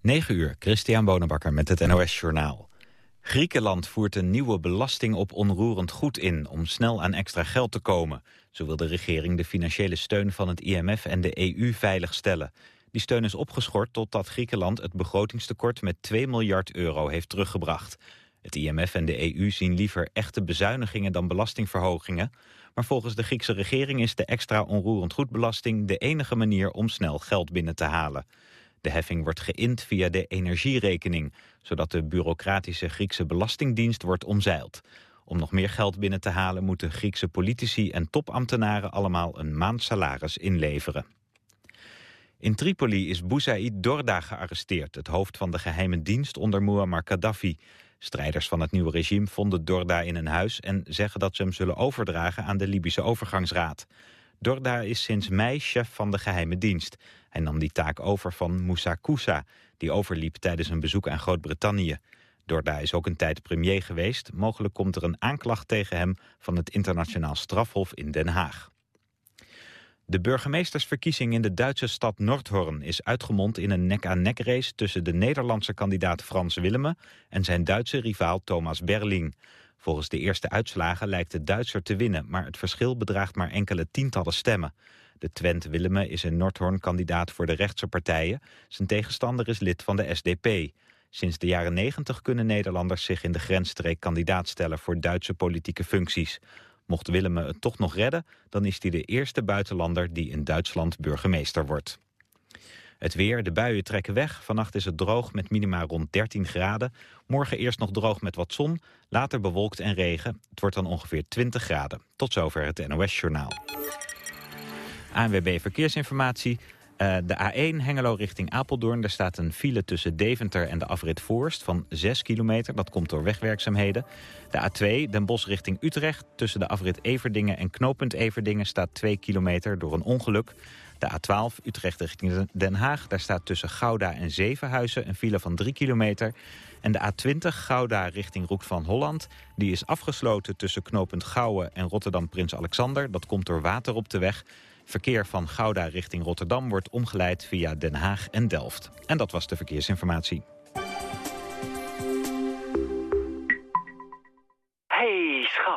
9 uur, Christian Bonenbakker met het NOS Journaal. Griekenland voert een nieuwe belasting op onroerend goed in... om snel aan extra geld te komen. Zo wil de regering de financiële steun van het IMF en de EU veiligstellen. Die steun is opgeschort totdat Griekenland het begrotingstekort... met 2 miljard euro heeft teruggebracht. Het IMF en de EU zien liever echte bezuinigingen dan belastingverhogingen. Maar volgens de Griekse regering is de extra onroerend goedbelasting... de enige manier om snel geld binnen te halen. De heffing wordt geïnd via de energierekening... zodat de bureaucratische Griekse belastingdienst wordt omzeild. Om nog meer geld binnen te halen moeten Griekse politici en topambtenaren... allemaal een maand salaris inleveren. In Tripoli is Boussaïd Dorda gearresteerd... het hoofd van de geheime dienst onder Muammar Gaddafi. Strijders van het nieuwe regime vonden Dorda in een huis... en zeggen dat ze hem zullen overdragen aan de Libische overgangsraad. Dorda is sinds mei chef van de geheime dienst. Hij nam die taak over van Moussa Koussa, die overliep tijdens een bezoek aan Groot-Brittannië. Dorda is ook een tijd premier geweest. Mogelijk komt er een aanklacht tegen hem van het internationaal strafhof in Den Haag. De burgemeestersverkiezing in de Duitse stad Nordhorn is uitgemond in een nek-aan-nek race tussen de Nederlandse kandidaat Frans Willemme en zijn Duitse rivaal Thomas Berling. Volgens de eerste uitslagen lijkt de Duitser te winnen, maar het verschil bedraagt maar enkele tientallen stemmen. De Twent Willemme is in Nordhorn kandidaat voor de rechtse partijen. Zijn tegenstander is lid van de SDP. Sinds de jaren 90 kunnen Nederlanders zich in de grensstreek kandidaat stellen voor Duitse politieke functies. Mocht Willemme het toch nog redden, dan is hij de eerste buitenlander die in Duitsland burgemeester wordt. Het weer, de buien trekken weg. Vannacht is het droog met minima rond 13 graden. Morgen eerst nog droog met wat zon, later bewolkt en regen. Het wordt dan ongeveer 20 graden. Tot zover het NOS-journaal. ANWB Verkeersinformatie. Uh, de A1 Hengelo richting Apeldoorn. Daar staat een file tussen Deventer en de afrit Voorst van 6 kilometer. Dat komt door wegwerkzaamheden. De A2 Den Bosch richting Utrecht. Tussen de afrit Everdingen en knooppunt Everdingen staat 2 kilometer door een ongeluk. De A12 Utrecht richting Den Haag. Daar staat tussen Gouda en Zevenhuizen een file van 3 kilometer. En de A20 Gouda richting Roek van Holland. Die is afgesloten tussen knooppunt Gouwen en Rotterdam Prins Alexander. Dat komt door water op de weg. Verkeer van Gouda richting Rotterdam wordt omgeleid via Den Haag en Delft. En dat was de verkeersinformatie.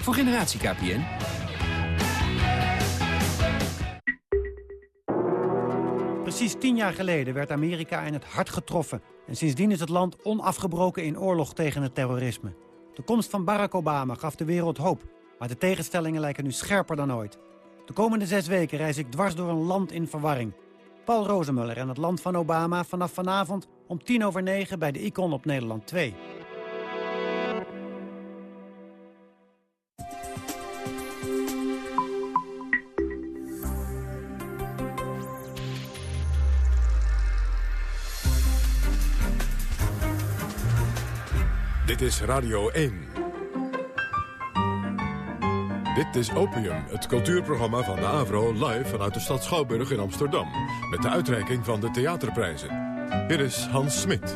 Voor generatie KPN. Precies tien jaar geleden werd Amerika in het hart getroffen. En sindsdien is het land onafgebroken in oorlog tegen het terrorisme. De komst van Barack Obama gaf de wereld hoop. Maar de tegenstellingen lijken nu scherper dan ooit. De komende zes weken reis ik dwars door een land in verwarring. Paul Rozemuller en het land van Obama vanaf vanavond om tien over negen bij de Icon op Nederland 2. Dit is Radio 1. Dit is Opium, het cultuurprogramma van de AVRO live vanuit de stad Schouwburg in Amsterdam. Met de uitreiking van de theaterprijzen. Hier is Hans Smit.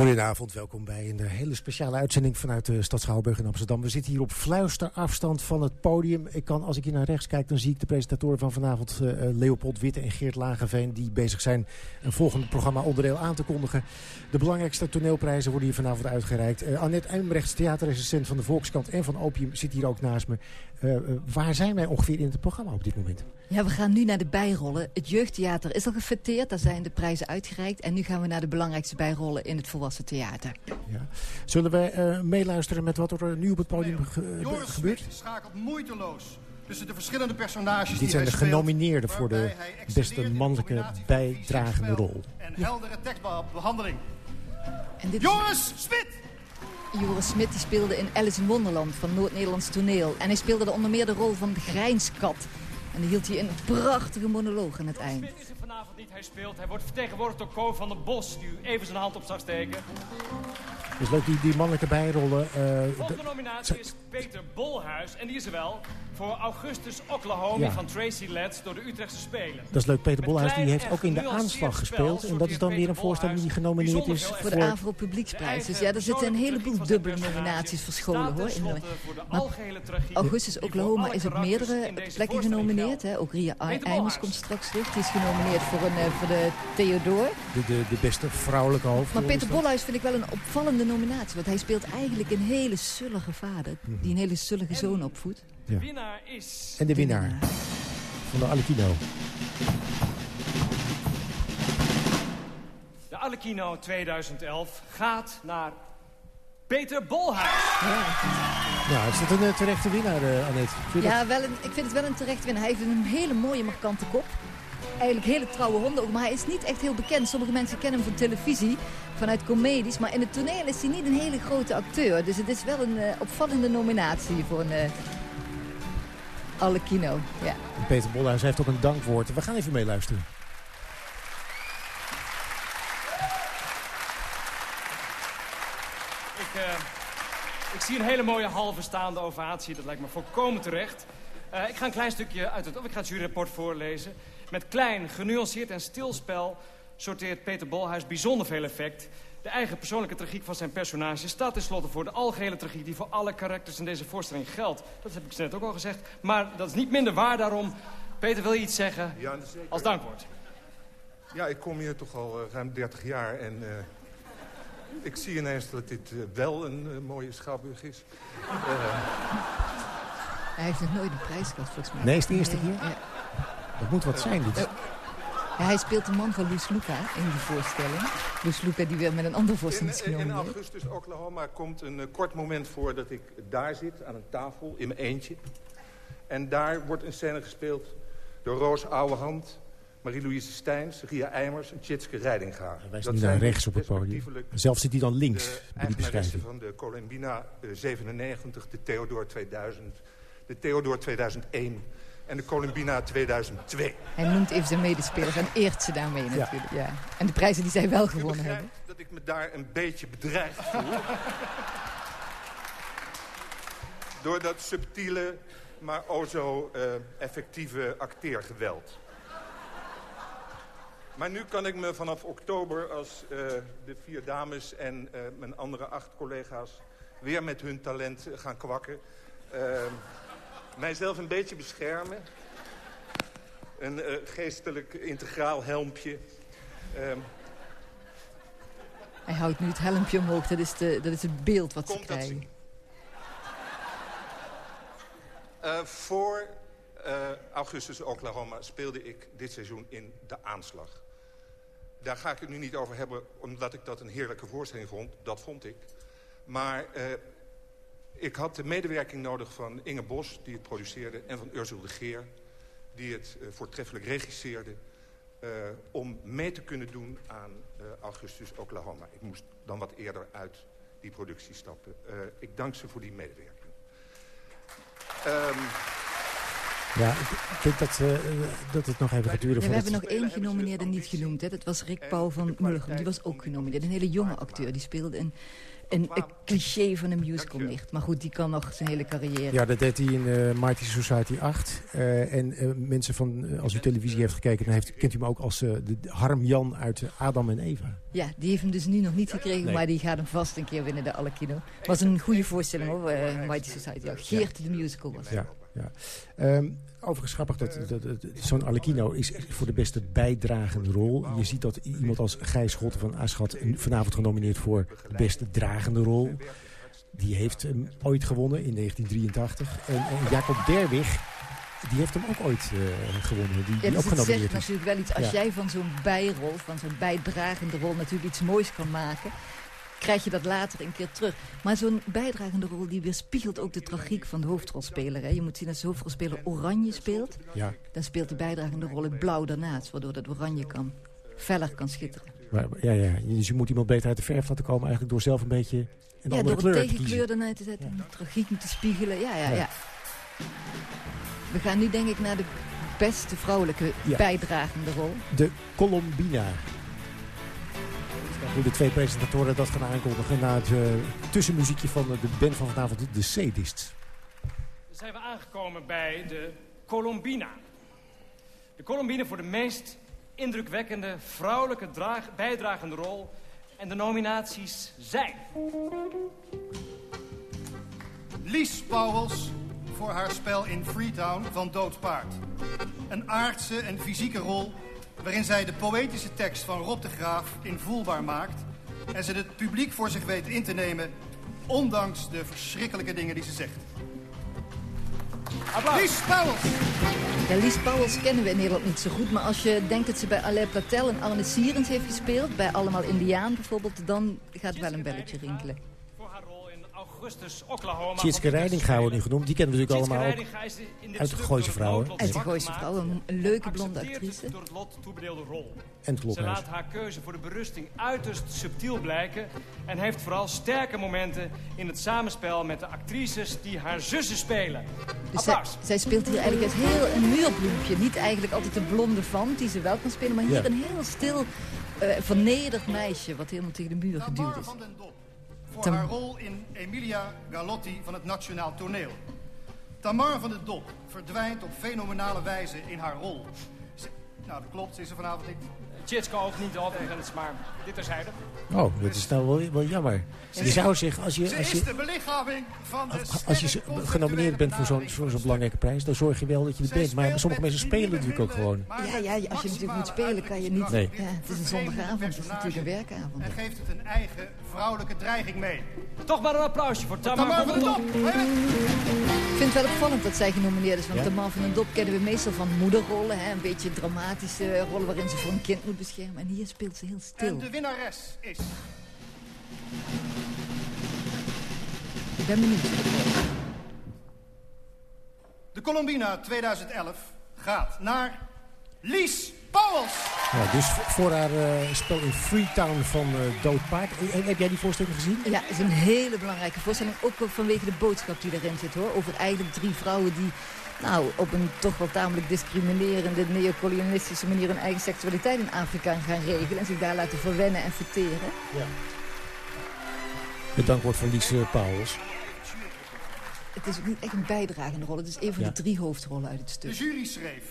Goedenavond, welkom bij een hele speciale uitzending vanuit de stad Schouwburg in Amsterdam. We zitten hier op fluisterafstand van het podium. Ik kan, als ik hier naar rechts kijk, dan zie ik de presentatoren van vanavond, uh, Leopold Witte en Geert Lagenveen, die bezig zijn een volgend programma onderdeel aan te kondigen. De belangrijkste toneelprijzen worden hier vanavond uitgereikt. Annette Eimrechts, theaterrecensent van de Volkskant en van Opium, zit hier ook naast me. Uh, waar zijn wij ongeveer in het programma op dit moment? Ja, we gaan nu naar de bijrollen. Het jeugdtheater is al gefeteerd, daar zijn de prijzen uitgereikt. En nu gaan we naar de belangrijkste bijrollen in het volwassen theater. Ja. Zullen wij uh, meeluisteren met wat er nu op het podium ge Joris gebeurt? Smit schakelt moeiteloos tussen de verschillende personages Dit die zijn hij de genomineerden voor de beste mannelijke bijdragende rol. En heldere tekstbehandeling. En dit Joris Smit! Joris Smit die speelde in Alice in Wonderland van Noord-Nederlands toneel. En hij speelde er onder meer de rol van de grijnskat. En dan hield hij een prachtige monoloog aan het eind. is er vanavond niet, hij speelt. Hij wordt vertegenwoordigd door Ko van der Bos, die u even zijn hand op zag steken. Dus leuk, die, die mannelijke bijrollen. eh, Volgende de- nominatie is Peter Bolhuis. En die is er wel voor Augustus Oklahoma Ja. van Tracy Letts door de Utrechtse Spelen. dat is leuk, Peter Bolhuis die heeft ook in de aanslag gespeeld. En dat is dan weer een voorstelling die genomineerd is Voor de Avro Publieksprijs. Dus ja, er zitten een heleboel dubbele nominaties verscholen hoor. In de, maar Augustus Oklahoma is op meerdere plekken genomineerd. Hè. Ook Ria Eimers komt straks terug. Die is genomineerd voor, een, eh, voor de Theodore. De, de, de beste vrouwelijke hoofdrol. Maar Peter. Bolhuis vind ik wel een opvallende nominatie. Want hij speelt eigenlijk een hele sullige vader. Die een hele sullige zoon opvoedt. Ja. winnaar is... En de winnaar van de Alekino. De Alekino 2011 gaat naar Peter Bolhuis. Ja, is dat een eh, terechte winnaar, eh Annette? Ja, wel een, ik vind het wel een terecht winnaar. Hij heeft een hele mooie markante kop. Eigenlijk hele trouwe honden ook, maar hij is niet echt heel bekend. Sommige mensen kennen hem van televisie, vanuit comedies. Maar in het toneel is hij niet een hele grote acteur. Dus het is wel een eh, opvallende nominatie voor een uh, Alekino. Ja. En Peter Bolhuis heeft ook een dankwoord. We gaan even meeluisteren. Ik, eh, ik zie een hele mooie halve staande ovatie. Dat lijkt me volkomen terecht. Eh, ik ga een klein stukje uit het... Of ik ga het juryrapport voorlezen. Met klein, genuanceerd en stilspel sorteert Peter Bolhuis bijzonder veel effect. De eigen persoonlijke tragiek van zijn personage staat tenslotte voor de algehele tragiek... die voor alle karakters in deze voorstelling geldt. Dat heb ik net ook al gezegd. Maar dat is niet minder waar daarom. Peter, wil je iets zeggen Ja, zeker. als dankwoord? Ja, ik kom hier toch al eh, ruim 30 jaar en eh, ik zie ineens dat dit eh, wel een mooie schouwburg is. Eh, Hij heeft nog nooit een prijs gehad, volgens mij. Nee, is het de eerste keer? Ja. Dat moet wat zijn, dit. Ja, hij speelt de man van Luis Luca in die voorstelling. Luis Luca die weer met een andere voorstelling in, in augustus Oklahoma komt een eh, kort moment voor dat ik daar zit aan een tafel in mijn eentje. En daar wordt een scène gespeeld door Roos Ouwehand, Marie-Louise Steins, Ria Eimers en Tjitske Dat nu zijn naar rechts op het podium. Zelf zit hij dan links de bij die beschrijving. van de Columbina eh, 97, de Theodore 2000, de Theodore 2001 en de Columbina 2002. Hij noemt even zijn medespelers en eert ze daarmee natuurlijk. Ja. En de prijzen die zij wel gewonnen hebben. dat ik me daar een beetje bedreigd voel. Door dat subtiele, maar o zo eh, effectieve acteergeweld. Maar nu kan ik me vanaf oktober als eh, de vier dames en eh, mijn andere acht collega's... weer met hun talent gaan kwakken. Eh, mijzelf een beetje beschermen. Een eh, geestelijk integraal helmpje. Ehm, Hij houdt nu het helmpje omhoog. Dat is, de, dat is het beeld wat ze Komt krijgen. Uh, voor uh, augustus Oklahoma speelde ik dit seizoen in De Aanslag. Daar ga ik het nu niet over hebben, omdat ik dat een heerlijke voorstelling vond. Dat vond ik. Maar ik had de medewerking nodig van Inge Bos, die het produceerde... en van Ursula de Geer, die het uh, voortreffelijk regisseerde... Uh, om mee te kunnen doen aan uh, Augustus Oklahoma. Ik moest dan wat eerder uit die productie stappen. Uh, ik dank ze voor die medewerking. Um, ja, ik denk dat, uh, dat het nog even gaat duren. Ja, we hebben nog één genomineerde niet genoemd. Hè. Dat was Rick Pauw van Mulligem. Die was ook genomineerd. Een hele jonge acteur. Die speelde een, een, een cliché van een musical nicht. Maar goed, die kan nog zijn hele carrière. Ja, dat deed hij in uh, Mighty Society 8. Uh, en uh, mensen van, als u televisie heeft gekeken... dan heeft, kent u hem ook als de Harm Jan uit Adam en Eva. Ja, die heeft hem dus nu nog niet gekregen... Nee. maar die gaat hem vast een keer winnen, de Alekino. Het was een goede voorstelling, hoor, Mighty Society 8. Geert de musical was Ja, ja. Um, overigens grappig dat, dat, dat zo'n Alekino is voor de beste bijdragende rol. Je ziet dat iemand als Gijs Scholte van Aschat vanavond genomineerd voor de beste dragende rol. Die heeft hem ooit gewonnen in 1983. En, en Jacob Derwig, die heeft hem ook ooit uh, gewonnen. Die, ja, die dus het genomineerd zegt is. natuurlijk wel iets. Als Ja. jij van zo'n bijrol, van zo'n bijdragende rol natuurlijk iets moois kan maken krijg je dat later een keer terug. Maar zo'n bijdragende rol die weerspiegelt ook de tragiek van de hoofdrolspeler. Hè. Je moet zien als de hoofdrolspeler oranje speelt... Ja. dan speelt de bijdragende rol in blauw daarnaast... waardoor dat oranje kan, feller kan schitteren. Maar, ja, ja. Dus je moet iemand beter uit de verf laten komen... eigenlijk door zelf een beetje een ja, andere door kleur een te tegenkleur kiezen. ernaar te zetten. Ja. Tragiek te spiegelen. Ja, ja, Ja. ja, We gaan nu denk ik naar de beste vrouwelijke Ja. bijdragende rol. De Colombina. Hoe de twee presentatoren dat gaan aankondigen na het eh, tussenmuziekje van de band van vanavond, de Sadists. Dan zijn we aangekomen bij de Colombina. De Colombine voor de meest indrukwekkende vrouwelijke draag- bijdragende rol. En de nominaties zijn... Lies Pauwels voor haar spel in Freetown van Dood Paard. Een aardse en fysieke rol waarin zij de poëtische tekst van Rob de Graaf invoelbaar maakt... en ze het publiek voor zich weet in te nemen, ondanks de verschrikkelijke dingen die ze zegt. Lies Pauwels! Ja, Lies Pauwels kennen we in Nederland niet zo goed. Maar als je denkt dat ze bij Alain Platel en Arne Sierens heeft gespeeld... bij Allemaal Indiaan bijvoorbeeld... dan gaat wel een belletje rinkelen. Augustus, Oklahoma. Tjitske Reidinga wordt nu genoemd. Die kennen we natuurlijk allemaal ook uit de Gooise Vrouwen. Uit de Gooise Vrouwen, een, leuke blonde actrice. door het lot toebedeelde rol. En het Ze Klophuis. laat haar keuze voor de berusting uiterst subtiel blijken... en heeft vooral sterke momenten in het samenspel met de actrices die haar zussen spelen. Dus zij, speelt hier eigenlijk het heel een muurbloempje. Niet eigenlijk altijd de blonde van die ze wel kan spelen... maar hier Ja. een heel stil, eh, vernederd meisje... wat helemaal tegen de muur geduwd is. Voor Tam- haar rol in Emilia Galotti van het Nationaal Toneel. Tamar van den Dop verdwijnt op fenomenale wijze in haar rol. Ze- nou, dat klopt, ze is er vanavond niet. Tjitske ook niet overigens, maar dit terzijde. Oh, dat is nou wel, wel jammer. Je zou zich, als je, Ze als is je, de belichaming van de als je sterk genomineerd bent voor zo'n zo'n belangrijke prijs, dan zorg je wel dat je er bent. Maar sommige mensen spelen natuurlijk ook gewoon. maar Ja, ja, als je natuurlijk moet spelen kan je niet... Nee. Ja, het is een zondagavond, het is natuurlijk een werkavond. En geeft het een eigen vrouwelijke dreiging mee. Toch maar een applausje voor Tamar, Tamar van den Dop! Ik vind het wel opvallend dat zij genomineerd is. Want Ja? de man van den Dop kennen we meestal van moederrollen. Hè? Een beetje dramatische rollen waarin ze voor een kind moet beschermen. En hier speelt ze heel En stil. de winnares is... Ik ben benieuwd. De Colombina 2011 gaat naar Lies Pauwels. Ja, dus voor haar eh, spel in Freetown van eh Dood Paard. Eh, eh, heb jij die voorstelling gezien? Ja, het is een hele belangrijke voorstelling. Ook vanwege de boodschap die erin zit hoor. Over eigenlijk drie vrouwen die nou, op een toch wel tamelijk discriminerende, neocolonialistische manier hun eigen seksualiteit in Afrika gaan regelen. En zich daar laten verwennen en verteren. Het dankwoord van Lies eh, Pauwels. Het is ook niet echt een bijdragende rol. Het is een van Ja. de drie hoofdrollen uit het De stuk. jury schreef...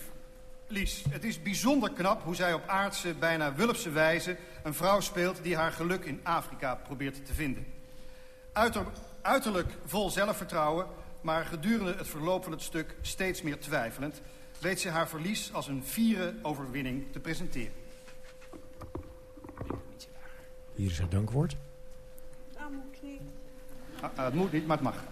Lies, het is bijzonder knap hoe zij op aardse, bijna wulpse wijze... een vrouw speelt die haar geluk in Afrika probeert te vinden. Uiter, uiterlijk vol zelfvertrouwen, maar gedurende het verloop van het stuk steeds meer twijfelend... weet ze haar verlies als een fiere overwinning te presenteren. Hier is haar dankwoord. Ah, ah, het moet niet, maar het mag.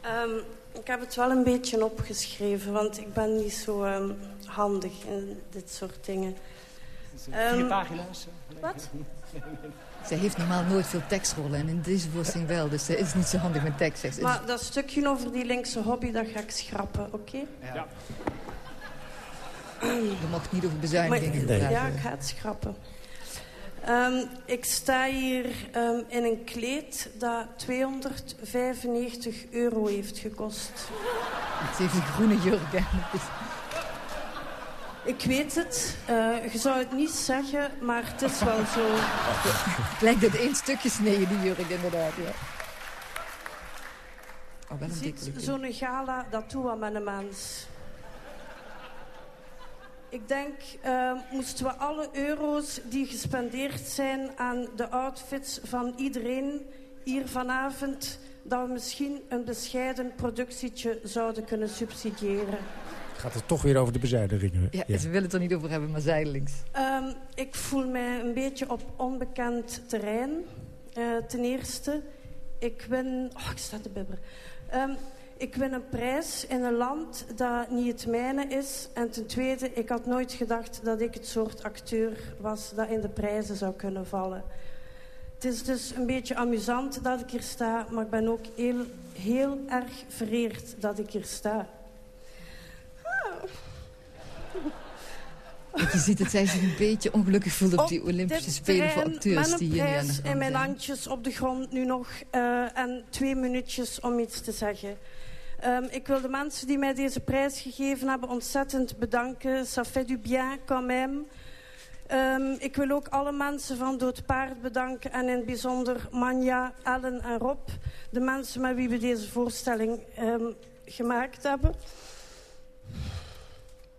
Ehm, ik heb het wel een beetje opgeschreven, want ik ben niet zo ehm, handig in dit soort dingen. Vier Ehm, pagina's. Wat? Zij heeft normaal nooit veel tekstrollen en in deze voorstelling wel. Dus ze is niet zo handig met tekst. Maar dat stukje over die linkse hobby, dat ga ik schrappen, oké? Ja. Je mocht niet over bezuinigingen Maar- praten. Ja, ik ga het schrappen. Ehm, ik sta hier ehm, in een kleed dat 295 euro heeft gekost. Ze heeft een groene jurk. Ik weet het, eh, je zou het niet zeggen, maar het is wel zo. Het lijkt dat één stukje sneden, die jurk inderdaad. Ja. Oh, wel Je een ziet, zo'n gala, dat doet wat met een mens. Ik denk, eh, moesten we alle euro's die gespendeerd zijn aan de outfits van iedereen hier vanavond, dat we misschien een bescheiden productietje zouden kunnen subsidiëren. Gaat het toch weer over de bezuinigingen. Ja, Ze willen het er niet over hebben, maar zijdelings. Ehm, ik voel mij een beetje op onbekend terrein. Eh, ten eerste, ik win... Oh, ik sta te bibberen. Ehm, ik win een prijs in een land dat niet het mijne is. En ten tweede, ik had nooit gedacht dat ik het soort acteur was dat in de prijzen zou kunnen vallen. Het is dus een beetje amusant dat ik hier sta, maar ik ben ook heel, heel erg vereerd dat ik hier sta. Want je ziet dat zij zich een beetje ongelukkig voelt op die Olympische Spelen voor acteurs die hier aan de en mijn handjes op de grond nu nog. eh, en twee minuutjes om iets te zeggen. Um, ik wil de mensen die mij deze prijs gegeven hebben ontzettend bedanken. Ça fait du bien quand même. Um, ik wil ook alle mensen van Dood Paard bedanken. En in het bijzonder Manja, Ellen en Rob. De mensen met wie we deze voorstelling um, gemaakt hebben.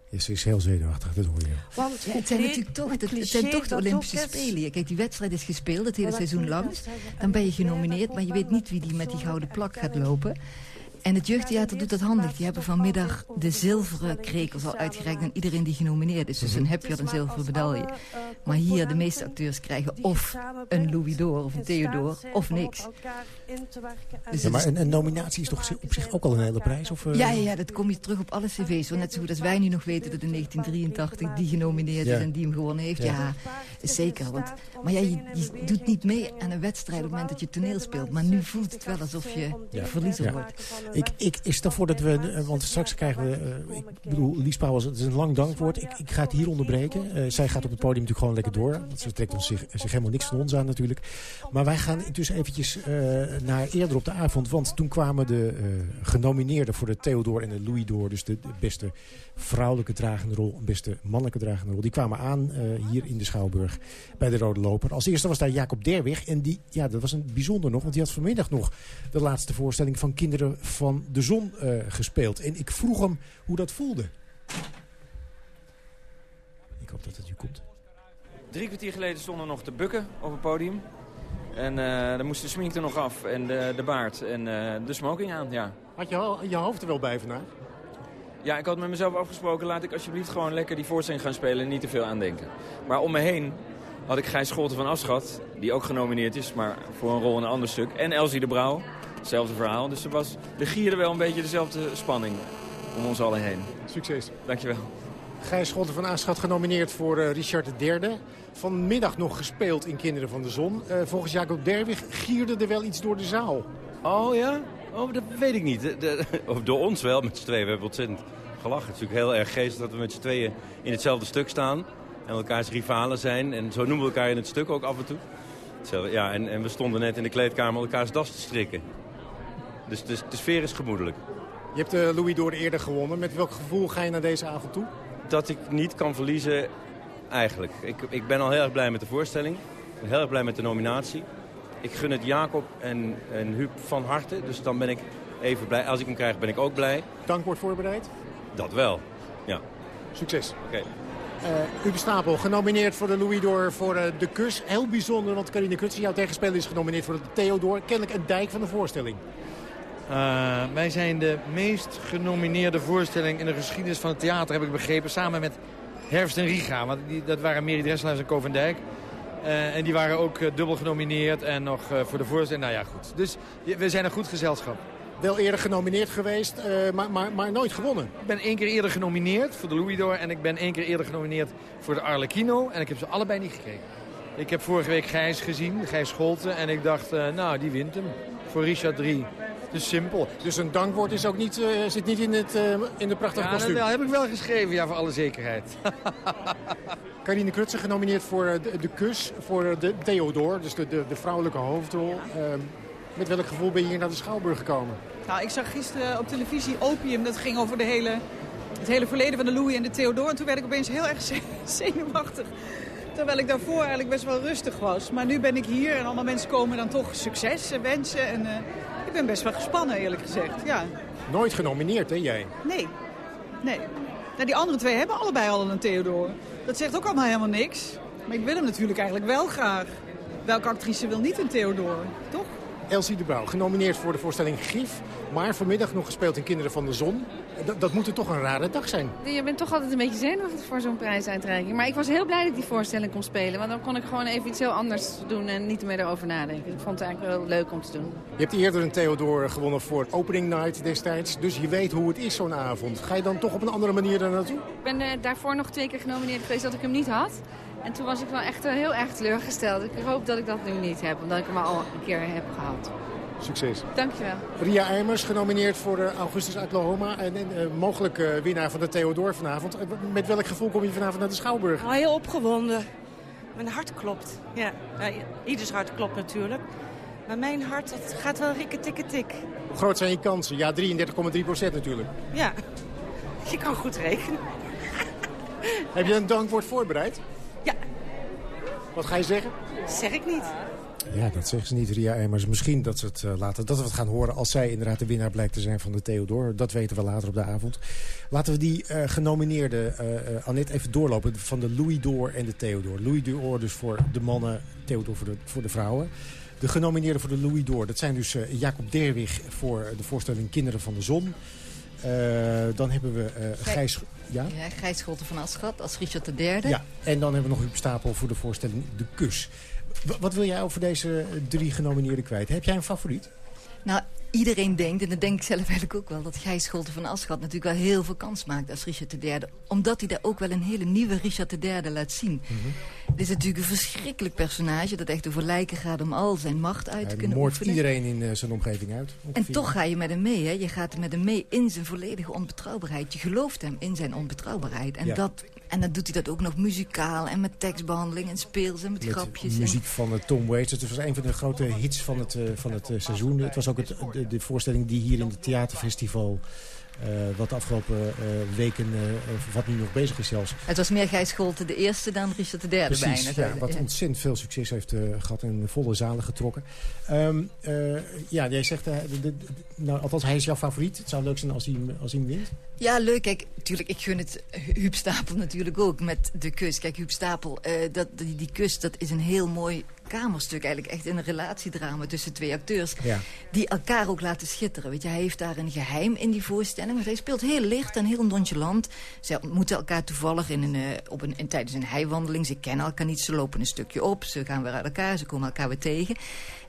Ja, ze is heel zenuwachtig, dat hoor je. Want ja, het zijn natuurlijk toch, het, het zijn toch de Olympische Spelen. Kijk, die wedstrijd is gespeeld het hele seizoen lang. Dan ben je genomineerd, maar je weet niet wie die met die gouden plak gaat lopen. En het Jeugdtheater doet dat handig. Die hebben vanmiddag de zilveren krekels al uitgereikt aan iedereen die genomineerd is. Dus dan heb je al een zilveren medaille. Maar hier, de meeste acteurs krijgen of een Louis d'Or of een Theodor of niks. Dus ja, maar een, een, nominatie is toch op zich ook al een hele prijs? Of, uh... ja, ja, ja, dat kom je terug op alle cv's. Want net zo goed als wij nu nog weten dat in 1983 die genomineerd is en die hem gewonnen heeft. Ja, zeker. Want, maar ja, je, je, doet niet mee aan een wedstrijd op het moment dat je toneel speelt. Maar nu voelt het wel alsof je verliezer wordt. Ik, ik stel voor dat we, want straks krijgen we, uh, ik bedoel, Lies Pauwels, het is een lang dankwoord. Ik, ik ga het hier onderbreken. Uh, zij gaat op het podium natuurlijk gewoon lekker door. Want ze trekt ons zich, zich helemaal niks van ons aan natuurlijk. Maar wij gaan intussen eventjes naar eerder op de avond. Want toen kwamen de genomineerden voor de Theodor en de Louis door. Dus de, de, beste vrouwelijke dragende rol en beste mannelijke dragende rol. Die kwamen aan hier in de Schouwburg bij de Rode Loper. Als eerste was daar Jacob Derwig. En die, ja, dat was een bijzonder nog. Want die had vanmiddag nog de laatste voorstelling van Kinderen van de Zon uh, gespeeld. En ik vroeg hem hoe dat voelde. Ik hoop dat het u komt. Drie kwartier geleden stonden we nog te bukken op het podium. En uh, dan moest de smink er nog af en de, de baard en uh, de smoking aan, ja. Had je je hoofd er wel bij vandaag? Ja, ik had met mezelf afgesproken, laat ik alsjeblieft gewoon lekker die voorstelling gaan spelen en niet te veel aan denken. Maar om me heen had ik Gijs Scholten van Aschat, die ook genomineerd is, maar voor een rol in een ander stuk. En Elsie de Brouw, hetzelfde verhaal. Dus er, was, er gierde wel een beetje dezelfde spanning om ons allen heen. Succes. Dankjewel. Gijs Scholten van Aschat genomineerd voor uh, Richard III. Vanmiddag nog gespeeld in Kinderen van de Zon. Uh, volgens Jacob Derwig gierde er wel iets door de zaal. Oh ja? Oh, dat weet ik niet. De, de, of door ons wel, met z'n tweeën. We hebben ontzettend gelachen. Het is natuurlijk heel erg geestig dat we met z'n tweeën in hetzelfde stuk staan. En elkaars rivalen zijn. En zo noemen we elkaar in het stuk ook af en toe. Ja, en, en we stonden net in de kleedkamer elkaars das te strikken. Dus, de sfeer is gemoedelijk. Je hebt de Louis door eerder gewonnen. Met welk gevoel ga je naar deze avond toe? Dat ik niet kan verliezen, eigenlijk. Ik, ik ben al heel erg blij met de voorstelling. Ik ben heel erg blij met de nominatie. Ik gun het Jacob en, en Huub van harte. Dus dan ben ik even blij. Als ik hem krijg, ben ik ook blij. Dank wordt voorbereid? Dat wel, ja. Succes. Oké. Okay. Uh, Uwe Stapel, genomineerd voor de Louis door voor uh, de kus. Heel bijzonder, want Carine Kutsen, jouw tegenspeler, is genomineerd voor de Theodor. Kennelijk een dijk van de voorstelling. Uh, wij zijn de meest genomineerde voorstelling in de geschiedenis van het theater, heb ik begrepen. Samen met Herfst en Riga, want die, dat waren Meri Dresselaars en Co van Dijk. Uh, en die waren ook uh, dubbel genomineerd en nog voor de voorstelling. Nou ja, goed. Dus we zijn een goed gezelschap. Wel eerder genomineerd geweest, maar, maar, maar nooit gewonnen. Ik ben één keer eerder genomineerd voor de Louis d'Or. En ik ben één keer eerder genomineerd voor de Arlecchino. En ik heb ze allebei niet gekregen. Ik heb vorige week Gijs gezien, Gijs Scholten. En ik dacht, nou, die wint hem. Voor Richard 3. Dus simpel. Dus een dankwoord is ook niet, uh, zit niet in, het, uh, in de prachtige ja, kostuum? dat heb ik wel geschreven, ja, voor alle zekerheid. Carine Krutsen genomineerd voor de, de kus, voor de Theodor, dus de, de, de vrouwelijke hoofdrol. Uh, met welk gevoel ben je hier naar de Schouwburg gekomen? Nou, ik zag gisteren op televisie Opium, dat ging over de hele, het hele verleden van de Louis en de Theodor. En toen werd ik opeens heel erg zenuwachtig. Terwijl ik daarvoor eigenlijk best wel rustig was. Maar nu ben ik hier en allemaal mensen komen dan toch succes wensen. En, uh, ik ben best wel gespannen, eerlijk gezegd. Ja. Nooit genomineerd, hè, jij? Nee. Nee. Nou, die andere twee hebben allebei al een Theodor. Dat zegt ook allemaal helemaal niks. Maar ik wil hem natuurlijk eigenlijk wel graag. Welke actrice wil niet een Theodor, toch? Elsie de Brouw, genomineerd voor de voorstelling Gif. Maar vanmiddag nog gespeeld in Kinderen van de Zon. Dat, dat moet er toch een rare dag zijn. Je bent toch altijd een beetje zenuwachtig voor zo'n prijsuitreiking. Maar ik was heel blij dat ik die voorstelling kon spelen. Want dan kon ik gewoon even iets heel anders doen en niet meer erover nadenken. Ik vond het eigenlijk wel leuk om te doen. Je hebt eerder een Theodor gewonnen voor Opening Night destijds. Dus je weet hoe het is zo'n avond. Ga je dan toch op een andere manier daar naartoe? Ik ben uh, daarvoor nog twee keer genomineerd geweest dat ik hem niet had. En toen was ik wel echt uh, heel erg teleurgesteld. Ik hoop dat ik dat nu niet heb, omdat ik hem al een keer heb gehad. Succes. Dankjewel. Ria Eimers, genomineerd voor uh, Augustus uit Oklahoma. En, en uh, mogelijk uh, winnaar van de Theodor vanavond. met welk gevoel kom je vanavond naar de Schouwburg? Oh, heel opgewonden. Mijn hart klopt. Ja, ieders hart klopt natuurlijk. Maar mijn hart dat gaat wel rikke tikke tik. Hoe groot zijn je kansen? Ja, 33,3 procent natuurlijk. Ja, je kan goed rekenen. Heb je een dankwoord voorbereid? Ja. Wat ga je zeggen? Zeg ik niet. Ja, dat zeggen ze niet, Ria Emmers. Misschien dat, ze het, uh, later, dat we het gaan horen als zij inderdaad de winnaar blijkt te zijn van de Theodor. Dat weten we later op de avond. Laten we die uh, genomineerde, uh, Annette, even doorlopen. Van de Louis d'Or en de Theodor. Louis d'Or dus voor de mannen, Theodor voor de, voor de vrouwen. De genomineerden voor de Louis d'Or, dat zijn dus Jacob Derwig voor de voorstelling Kinderen van de Zon. Dan hebben we Gijs... Ja? ja Gijs Scholten van Aschat als Richard de Derde. Ja, en dan hebben we nog Huub Stapel voor de voorstelling De Kus. Wat wil jij over deze drie genomineerden kwijt? Heb jij een favoriet? Nou, iedereen denkt, en dat denk ik zelf eigenlijk ook wel... dat Gijs Scholte van Aschat natuurlijk wel heel veel kans maakt als Richard III. Omdat hij daar ook wel een hele nieuwe Richard III laat zien. Mm Het is natuurlijk een verschrikkelijk personage... dat echt over lijken gaat om al zijn macht uit te kunnen moordt oefenen. iedereen in uh, zijn omgeving uit. En toch ga je met hem mee. Hè? Je gaat met hem mee in zijn volledige onbetrouwbaarheid. Je gelooft hem in zijn onbetrouwbaarheid. En, dat, en dan doet hij dat ook nog muzikaal en met tekstbehandeling en speels en met, met grapjes. muziek van uh, Tom Waits. Het was een van de grote hits van het, uh, van het seizoen. Het was ook het, de, de voorstelling die hier in het theaterfestival... Uh, wat de afgelopen uh, weken, uh, wat nu nog bezig is zelfs. Het was meer Gijs Scholte de eerste dan Richard de derde Precies, bijna. Ja, wat ontzettend veel succes heeft gehad en volle zalen getrokken. Um, ja, jij zegt, de, de, de, nou, althans hij is jouw favoriet. Het zou leuk zijn als hij, als hij hem wint. Ja, leuk. Kijk, natuurlijk, ik gun het Huub Stapel natuurlijk ook met de kus. Kijk, Huub Stapel, dat, die, die kus, dat is een heel mooi kamerstuk. Eigenlijk echt een relatiedrama tussen twee acteurs. Ja. Die elkaar ook laten schitteren. Weet je, hij heeft daar een geheim in die voorstelling. Want hij speelt heel licht en heel nonchalant. Ze ontmoeten elkaar toevallig in een, uh, op een, in, tijdens een heiwandeling. Ze kennen elkaar niet, ze lopen een stukje op. Ze gaan weer uit elkaar, ze komen elkaar weer tegen.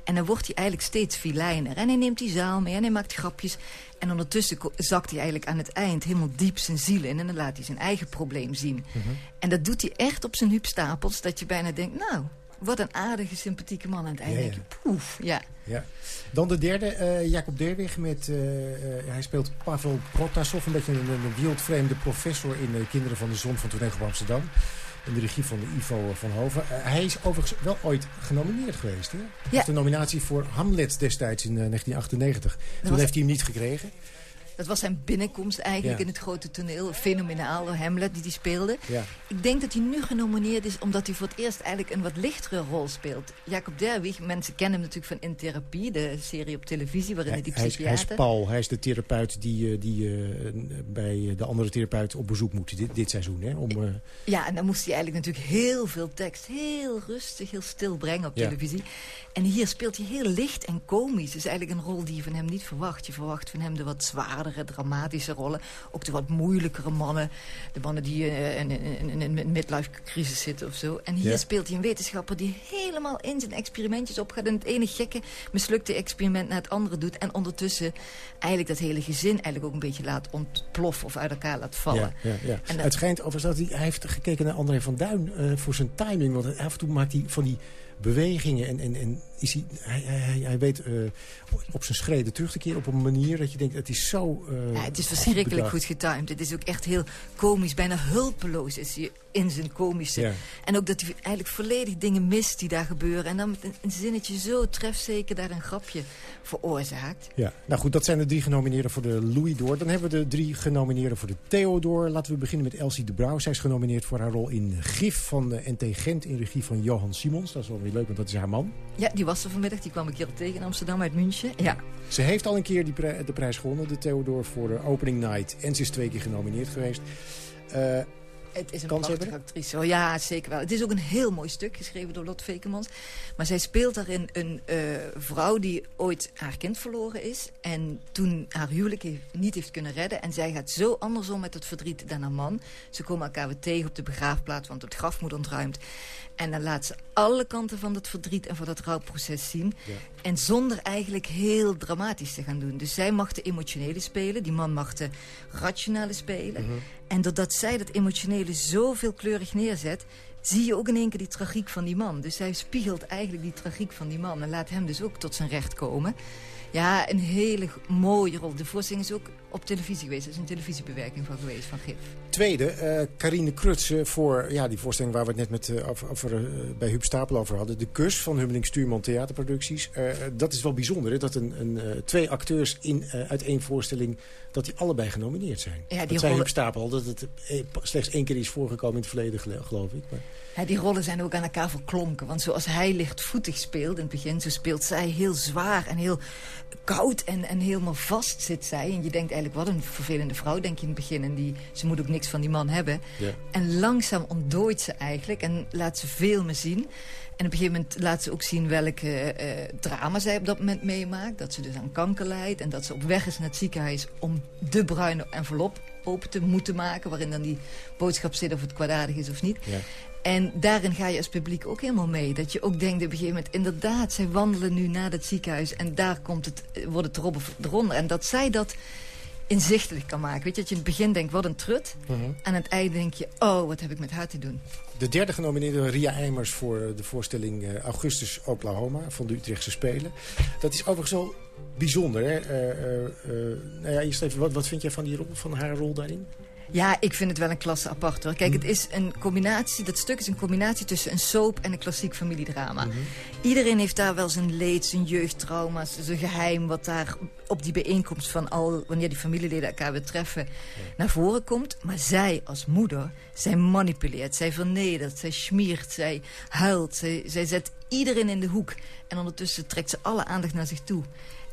En dan wordt hij eigenlijk steeds filijner. En hij neemt die zaal mee en hij maakt grapjes. En ondertussen zakt hij eigenlijk aan het eind helemaal diep zijn ziel in. En dan laat hij zijn eigen probleem zien. Mm -hmm. En dat doet hij echt op zijn hupstapels. Dat je bijna denkt, nou, wat een aardige, sympathieke man aan het einde. Ja, ja. Poef, ja. ja. Dan de derde, uh, Jacob Derwig. Met, uh, uh, hij speelt Pavel Protasov, een beetje een, een wereldvreemde professor in de Kinderen van de Zon van Toneel op Amsterdam. In de regie van de Ivo van Hoven. hij is overigens wel ooit genomineerd geweest. Hè? Ja. De nominatie voor Hamlet destijds in 1998. Dat Toen heeft hij hem niet gekregen. Dat was zijn binnenkomst eigenlijk ja. in het grote toneel. Fenomenaal, Hamlet die hij speelde. Ja. Ik denk dat hij nu genomineerd is omdat hij voor het eerst eigenlijk een wat lichtere rol speelt. Jacob Derwig, mensen kennen hem natuurlijk van In Therapie, de serie op televisie waarin hij die psychiater... Hij is, hij is Paul, hij is de therapeut die, die uh, bij de andere therapeut op bezoek moet dit, dit seizoen. Hè, om, uh... Ja, en dan moest hij eigenlijk natuurlijk heel veel tekst, heel rustig, heel stil brengen op televisie. En hier speelt hij heel licht en komisch. Het is eigenlijk een rol die je van hem niet verwacht. Je verwacht van hem de wat zwaardere, dramatische rollen. Ook de wat moeilijkere mannen. De mannen die uh, in, in, in een midlife crisis zitten of zo. En hier ja. speelt hij een wetenschapper die helemaal in zijn experimentjes opgaat. En het ene gekke, mislukte experiment naar het andere doet. En ondertussen eigenlijk dat hele gezin eigenlijk ook een beetje laat ontploffen of uit elkaar laat vallen. Ja, ja, ja. En dat... Het schijnt overigens dat hij, hij heeft gekeken naar André van Duin uh, voor zijn timing. Want af en toe maakt hij van die bewegingen. En, en, en is hij, hij, hij, hij weet uh, op zijn schreden terug te keren op een manier dat je denkt, het is zo uh, ja, Het is verschrikkelijk goed, goed getimed. Het is ook echt heel komisch, bijna hulpeloos is hij in zijn komische. Ja. En ook dat hij eigenlijk volledig dingen mist die daar gebeuren. En dan met een, een zinnetje zo trefzeker daar een grapje veroorzaakt. Ja, nou goed, dat zijn de drie genomineerden voor de Louis d'Or. Dan hebben we de drie genomineerden voor de Theodor. Laten we beginnen met Elsie de Brouw. Zij is genomineerd voor haar rol in Gif van de NT Gent in regie van Johan Simons. Dat is wel weer leuk, want dat is haar man. Ja, die was vanmiddag. Die kwam ik hier tegen in Amsterdam uit München. Ja. Ze heeft al een keer die de prijs gewonnen, de Theodor, voor de opening night. En ze is twee keer genomineerd geweest. Uh, het is een prachtige actrice. Oh, ja, zeker wel. Het is ook een heel mooi stuk, geschreven door Lot Vekemans. Maar zij speelt daarin een uh, vrouw die ooit haar kind verloren is... en toen haar huwelijk heeft, niet heeft kunnen redden. En zij gaat zo andersom met het verdriet dan haar man. Ze komen elkaar weer tegen op de begraafplaats, want het graf moet ontruimd. En dan laat ze alle kanten van dat verdriet en van dat rouwproces zien. Ja. En zonder eigenlijk heel dramatisch te gaan doen. Dus zij mag de emotionele spelen. Die man mag de rationele spelen. Mhm. En doordat zij dat emotionele zo veelkleurig neerzet... zie je ook in één keer die tragiek van die man. Dus zij spiegelt eigenlijk die tragiek van die man... en laat hem dus ook tot zijn recht komen. Ja, een hele mooie rol. De voorstelling is ook op televisie geweest. Er is een televisiebewerking van geweest, van GIF. Tweede, uh, Carine Krutse voor ja, die voorstelling waar we het net met, uh, over, uh, bij Huub Stapel over hadden. De Kus van Hummeling Stuurman Theaterproducties. dat is wel bijzonder, hè, dat een, een twee acteurs in, uit één voorstelling... dat die allebei genomineerd zijn. Ja, die dat zei Huub Stapel dat het slechts één keer is voorgekomen in het verleden, geloof ik. Maar... Ja, die rollen zijn ook aan elkaar verklonken. Want zoals hij lichtvoetig speelt in het begin... zo speelt zij heel zwaar en heel koud en, en helemaal vast zit zij. En je denkt eigenlijk, wat een vervelende vrouw, denk je in het begin. En die, ze moet ook niks van die man hebben. Ja. En langzaam ontdooit ze eigenlijk en laat ze veel meer zien. En op een gegeven moment laat ze ook zien welke uh, drama zij op dat moment meemaakt. Dat ze dus aan kanker lijdt en dat ze op weg is naar het ziekenhuis... om de bruine envelop open te moeten maken... waarin dan die boodschap zit of het kwaadaardig is of niet. Ja. En daarin ga je als publiek ook helemaal mee. Dat je ook denkt op een gegeven moment... inderdaad, zij wandelen nu naar het ziekenhuis... en daar komt het, wordt het erop eronder. En dat zij dat inzichtelijk kan maken. Weet je, dat je in het begin denkt, wat een trut. Mhm. -huh. Aan het einde denk je, oh, wat heb ik met haar te doen. De derde genomineerde Ria Eimers voor de voorstelling uh, Augustus Oklahoma... van de Utrechtse Spelen. Dat is overigens wel bijzonder. Hè? Uh, nou ja, eerst even, wat, wat vind jij van, die rol, van haar rol daarin? Ja, ik vind het wel een klasse apart hoor. Kijk, het is een combinatie, dat stuk is een combinatie tussen een soap en een klassiek familiedrama. Mhm. Iedereen heeft daar wel zijn leed, zijn jeugdtrauma's, zijn geheim... wat daar op die bijeenkomst van al, wanneer die familieleden elkaar weer treffen, naar voren komt. Maar zij als moeder, zij manipuleert, zij vernedert, zij smiert, zij huilt. Zij, zij zet iedereen in de hoek. En ondertussen trekt ze alle aandacht naar zich toe.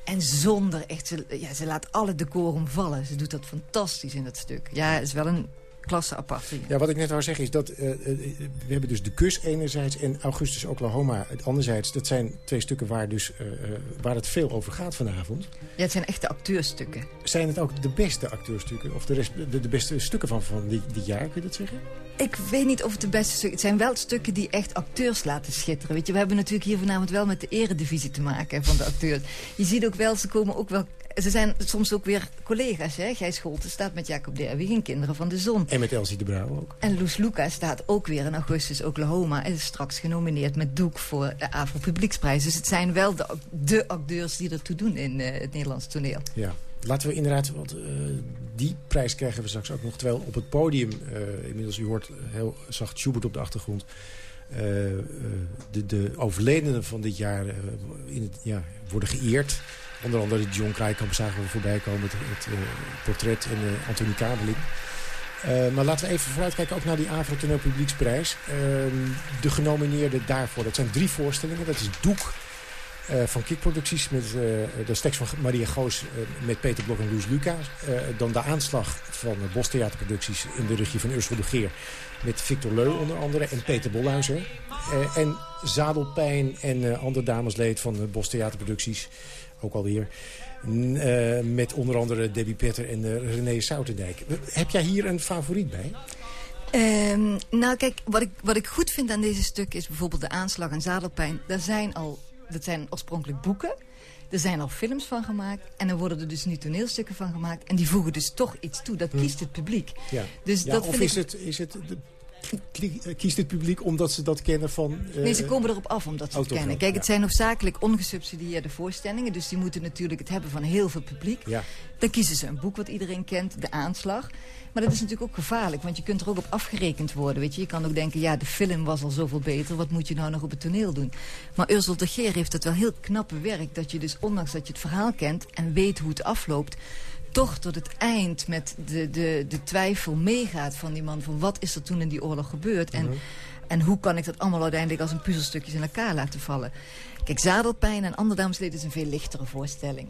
En zonder echt, ze, ja, ze laat alle decorum vallen. Ze doet dat fantastisch in dat stuk. Ja, het is wel een klasse apart. Ja, wat ik net wou zeggen is dat uh, we hebben dus de kus enerzijds en Augustus Oklahoma anderzijds. Dat zijn twee stukken waar, dus, uh, waar het veel over gaat vanavond. Ja, het zijn echte acteurstukken. Zijn het ook de beste acteurstukken? Of de, rest, de, de beste stukken van, van dit, dit jaar, kun je dat zeggen? Ik weet niet of het de beste stukken... Het zijn wel stukken die echt acteurs laten schitteren. Weet je, we hebben natuurlijk hier vanavond wel met de eredivisie te maken van de acteurs. Je ziet ook wel, ze komen ook wel ze zijn soms ook weer collega's. Hè? Gijs Scholte staat met Jacob Derwig in Kinderen van de Zon. En met Elsie de Brouw ook. En Loes Luca staat ook weer in augustus Oklahoma. En is straks genomineerd met Doek voor de Afro Publieksprijs. Dus het zijn wel de, de acteurs die ertoe doen in uh, het Nederlands toneel. Ja. Laten we inderdaad, want uh, die prijs krijgen we straks ook nog. Terwijl op het podium, uh, inmiddels u hoort heel zacht Schubert op de achtergrond... Uh, de, de overledenen van dit jaar in het, ja, worden geëerd. Onder andere John Krijkamp zagen we voorbij komen. Het, het uh, portret en uh, Antonie Kabeling. Uh, maar laten we even vooruitkijken ook naar die Avro Publieksprijs. de genomineerden daarvoor, dat zijn drie voorstellingen. Dat is Doek van Kikproducties met de tekst van Maria Goos met Peter Blok en Loes Luca. dan de aanslag van Bos Theaterproducties in de regie van Ursula de Geer. Met Victor Leu onder andere en Peter Bolhuizer. en Zadelpijn en ander damesleed van Bos Theaterproducties ook alweer. Uh, met onder andere Debbie Petter en uh, René Soutendijk. Heb jij hier een favoriet bij? Um, nou kijk, wat ik, wat ik goed vind aan deze stuk is bijvoorbeeld de aanslag en zadelpijn. Daar zijn al, dat zijn oorspronkelijk boeken. Er zijn al films van gemaakt. En er worden er dus nu toneelstukken van gemaakt. En die voegen dus toch iets toe. Dat hm. kiest het publiek. Ja. Dus ja, dat of is, het, is het de kiest het publiek omdat ze dat kennen van... Uh, nee, ze komen erop af omdat ze het kennen. Kijk, het zijn hoofdzakelijk ongesubsidieerde voorstellingen. Dus die moeten natuurlijk het hebben van heel veel publiek. Ja. Dan kiezen ze een boek wat iedereen kent, De Aanslag. Maar dat is natuurlijk ook gevaarlijk, want je kunt er ook op afgerekend worden. Weet je? je kan ook denken, ja, de film was al zoveel beter. Wat moet je nou nog op het toneel doen? Maar Ursel de Geer heeft het wel heel knappe werk... dat je dus, ondanks dat je het verhaal kent en weet hoe het afloopt toch tot het eind met de, de, de twijfel meegaat van die man... van wat is er toen in die oorlog gebeurd... En, mhm. en hoe kan ik dat allemaal uiteindelijk als een puzzelstukjes in elkaar laten vallen. Kijk, Zadelpijn en Andere Damesleden is een veel lichtere voorstelling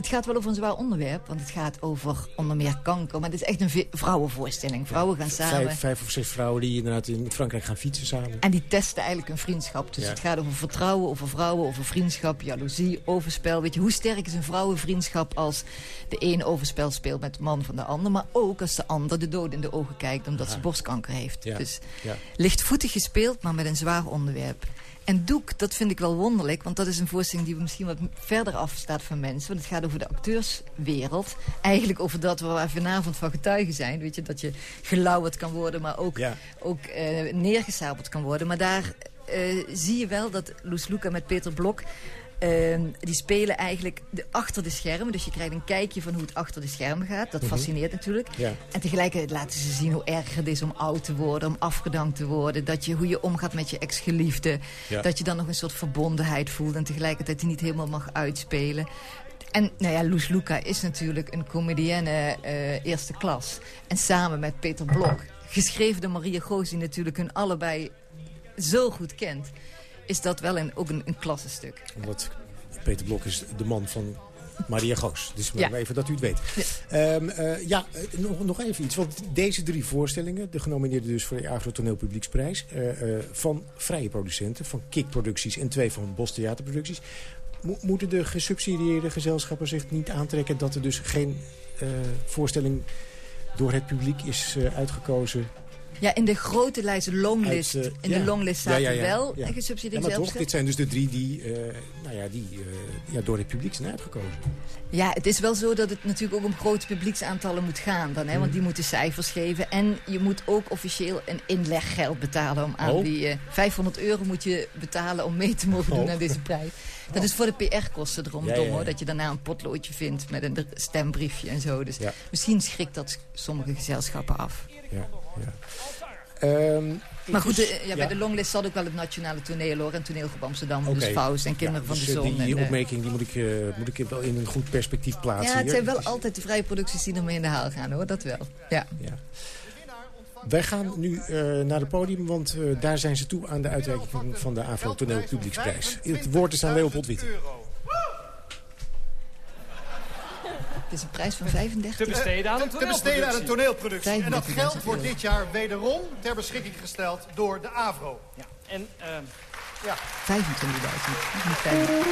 het gaat wel over een zwaar onderwerp. Want het gaat over onder meer kanker. Maar het is echt een vrouwenvoorstelling. Vrouwen gaan samen... Vijf, vijf, of zes vrouwen die inderdaad in Frankrijk gaan fietsen samen. En die testen eigenlijk een vriendschap. Dus het gaat over vertrouwen, over vrouwen, over vriendschap, jaloezie, overspel. Weet je, hoe sterk is een vrouwenvriendschap als de een overspel speelt met de man van de ander. Maar ook als de ander de dood in de ogen kijkt omdat ze borstkanker heeft. Dus lichtvoetig gespeeld, maar met een zwaar onderwerp. En Doek, dat vind ik wel wonderlijk, want dat is een voorstelling die misschien wat verder afstaat van mensen. Want het gaat over de acteurswereld. Eigenlijk over dat waar we vanavond van getuigen zijn. Weet je, dat je gelauwerd kan worden, maar ook, ook uh, neergesabeld kan worden. Maar daar uh, zie je wel dat Loes Luca met Peter Blok Uh, die spelen eigenlijk de, achter de schermen. Dus je krijgt een kijkje van hoe het achter de schermen gaat. Dat mm -hmm. fascineert natuurlijk. Ja. En tegelijkertijd laten ze zien hoe erg het is om oud te worden. Om afgedankt te worden. Dat je, hoe je omgaat met je ex-geliefde. Ja. Dat je dan nog een soort verbondenheid voelt. En tegelijkertijd die niet helemaal mag uitspelen. En nou ja, Loes Luca is natuurlijk een comedienne uh, eerste klas. En samen met Peter Blok. Geschreven door Maria Goos, die natuurlijk hun allebei zo goed kent is dat wel een, ook een, een klassenstuk. Omdat Peter Blok is de man van Maria Goos. Dus Ja. even dat u het weet. Ja, ja uh, nog, nog even iets. Want deze drie voorstellingen, de genomineerden dus voor de Avro Toneel Publieksprijs... Uh, van vrije producenten, van Kik Producties en twee van Bos Theaterproducties... Mo moeten de gesubsidieerde gezelschappen zich niet aantrekken... dat er dus geen voorstelling door het publiek is uitgekozen ja, in de grote lijst, de longlist. Uit, uh, in ja. de longlist staat ja, ja, wel een gesubsidieerd maar toch, dit zijn dus de drie die, uh, nou ja, die uh, ja, door het publiek zijn uitgekozen. Ja, het is wel zo dat het natuurlijk ook om grote publieksaantallen moet gaan dan. Hè? Mm. Want die moeten cijfers geven. En je moet ook officieel een inleggeld betalen. Om aan oh. die 500 euro moet je betalen om mee te mogen doen oh. aan deze prijs. Dat is voor de PR-kosten erom dom hoor. Dat je daarna een potloodje vindt met een stembriefje en zo. Dus misschien schrikt dat sommige gezelschappen af. Ja, ja. Um, maar goed, de, ja, bij de longlist zat ook wel het Nationale Toneel hoor. En Toneelgroep Amsterdam, okay. dus Faust en Kinderen ja, dus van de Zon. Die, die en, opmerking die moet, ik, uh, moet ik wel in een goed perspectief plaatsen. Ja, het zijn wel altijd de vrije producties die ermee in de haal gaan hoor, dat wel. Ja. ja. Wij gaan nu uh, naar het podium, want uh, daar zijn ze toe aan de uitreiking van, van de Afro Toneel Publieksprijs. Het woord is aan Leopold Witte. Is een prijs van 35 Te besteden aan een te, te besteden aan een toneelproductie. En dat geld wordt dit jaar wederom ter beschikking gesteld door de AVRO. Ja. En, uh, ja. 25.000, niet 25.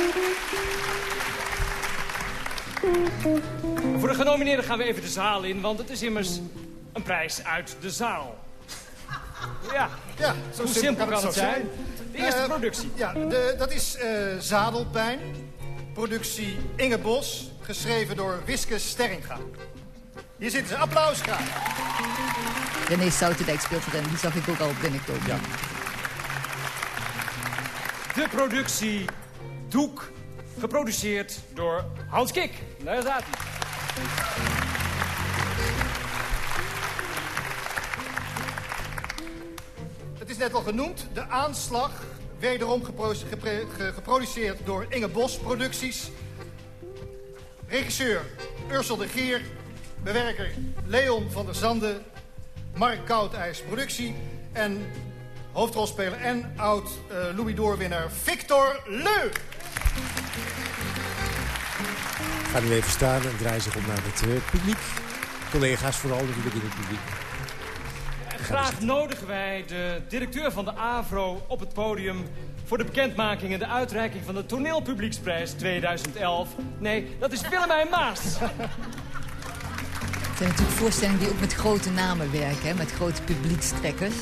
Voor de genomineerden gaan we even de zaal in, want het is immers een prijs uit de zaal. Ja, ja zo Hoe simpel, simpel kan het het zo zijn? zijn. De eerste Uh, productie. Ja, de, dat is uh, Zadelpijn. Productie Inge Bos, geschreven door Wiske Sterringa. Hier zitten ze. Applaus graag. René Soutendijk speelt erin. Die zag ik ook al binnenkomen. Ja. De productie Doek, geproduceerd door Hans Kik. Daar staat hij. Het is net al genoemd. De aanslag, wederom geproduceerd door Inge Bos Producties. Regisseur Ursel de Gier. Bewerker Leon van der Zanden. Mark Koudijs Productie. En hoofdrolspeler en oud uh, Louis Doorwinnaar Victor Leu. Ga nu even staan en draai zich op naar het uh, publiek. Collega's vooral natuurlijk in het publiek. Graag nodigen wij de directeur van de AVRO op het podium... voor de bekendmaking en de uitreiking van de Toneelpublieksprijs 2011. Nee, dat is Willemijn Maas. Het zijn natuurlijk voorstellingen die ook met grote namen werken, hè? met grote publiekstrekkers.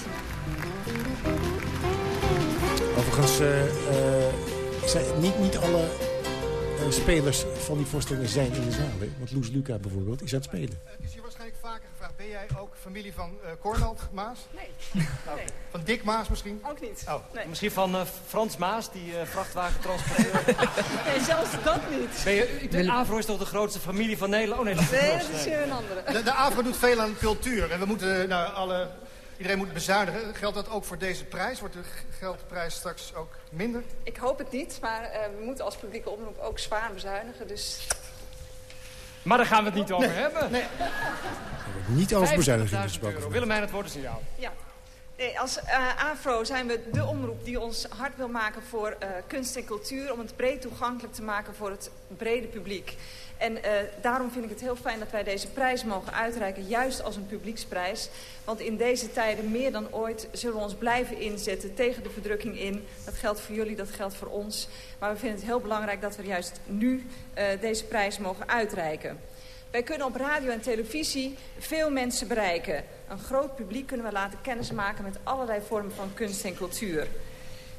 Overigens, uh, uh, zijn niet, niet alle uh, spelers van die voorstellingen zijn in de zaal. Hè? Want Loes Luca bijvoorbeeld is aan het spelen. Ben jij ook familie van uh, Cornald Maas? Nee. Okay. Van Dick Maas misschien? Ook niet. Oh. Nee. Misschien van uh, Frans Maas, die uh, vrachtwagentransporteur. nee, zelfs dat niet. Ben je, ik denk, AVRO is toch de grootste familie van Nederland? Oh nee, dat, nee, dat is weer een andere. De, de AVRO doet veel aan cultuur. En we moeten nou, alle... Iedereen moet bezuinigen. Geldt dat ook voor deze prijs? Wordt de geldprijs straks ook minder? Ik hoop het niet, maar uh, we moeten als publieke omroep ook zwaar bezuinigen. Dus... Maar daar gaan we het niet over nee. hebben. Nee. Niet over bezuinigingen gesproken. Willemijn, het woord is aan jou. Ja. Nee, als uh, AFRO zijn we de omroep die ons hard wil maken voor uh, kunst en cultuur... om het breed toegankelijk te maken voor het brede publiek. En daarom vind ik het heel fijn dat wij deze prijs mogen uitreiken, juist als een publieksprijs. Want in deze tijden meer dan ooit zullen we ons blijven inzetten tegen de verdrukking in. Dat geldt voor jullie, dat geldt voor ons. Maar we vinden het heel belangrijk dat we juist nu deze prijs mogen uitreiken. Wij kunnen op radio en televisie veel mensen bereiken. Een groot publiek kunnen we laten kennismaken met allerlei vormen van kunst en cultuur.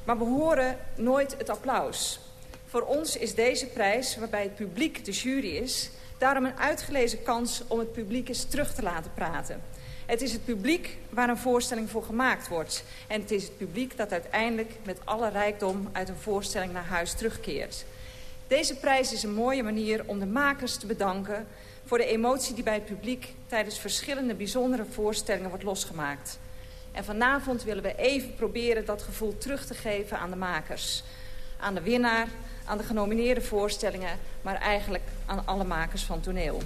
Maar we horen nooit het applaus. Voor ons is deze prijs, waarbij het publiek de jury is... daarom een uitgelezen kans om het publiek eens terug te laten praten. Het is het publiek waar een voorstelling voor gemaakt wordt. En het is het publiek dat uiteindelijk met alle rijkdom uit een voorstelling naar huis terugkeert. Deze prijs is een mooie manier om de makers te bedanken... voor de emotie die bij het publiek tijdens verschillende bijzondere voorstellingen wordt losgemaakt. En vanavond willen we even proberen dat gevoel terug te geven aan de makers. Aan de winnaar, aan de genomineerde voorstellingen... maar eigenlijk aan alle makers van toneel.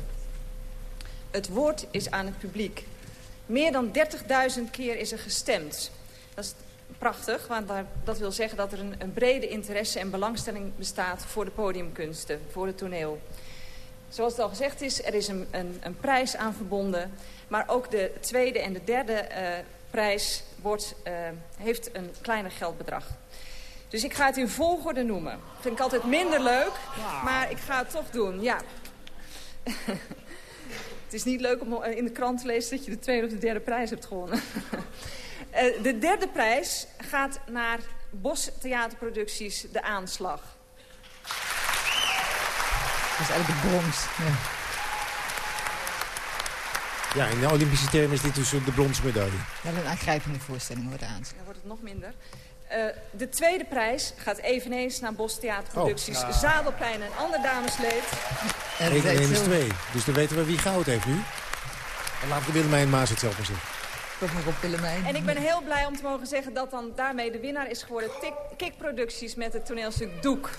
Het woord is aan het publiek. Meer dan 30.000 keer is er gestemd. Dat is prachtig, want dat wil zeggen dat er een, een, brede interesse en belangstelling bestaat voor de podiumkunsten, voor het toneel. Zoals het al gezegd is, er is een, een, een prijs aan verbonden, maar ook de tweede en de derde uh, prijs wordt, uh, heeft een kleiner geldbedrag. Dus ik ga het in volgorde noemen. Vind ik altijd minder leuk, maar ik ga het toch doen, ja. Het is niet leuk om in de krant te lezen dat je de tweede of de derde prijs hebt gewonnen. uh, de derde prijs gaat naar Bos Theaterproducties De Aanslag. Dat is eigenlijk de brons. Ja. ja, in de Olympische termen is dit dus de bronzen medaille. Wel een aangrijpende voorstelling wordt aan. Dan wordt het nog minder. Uh, de tweede prijs gaat eveneens naar Bos Theaterproducties. Oh. Zadelplein en ander damesleed. En 1 en 1 is 2. Dus dan weten we wie goud heeft nu. En laat de Willemijn Maas het zelf maar zeggen. Toch nog op Willemijn. En ik ben heel blij om te mogen zeggen dat dan daarmee de winnaar is geworden. Kik Producties met het toneelstuk Doek.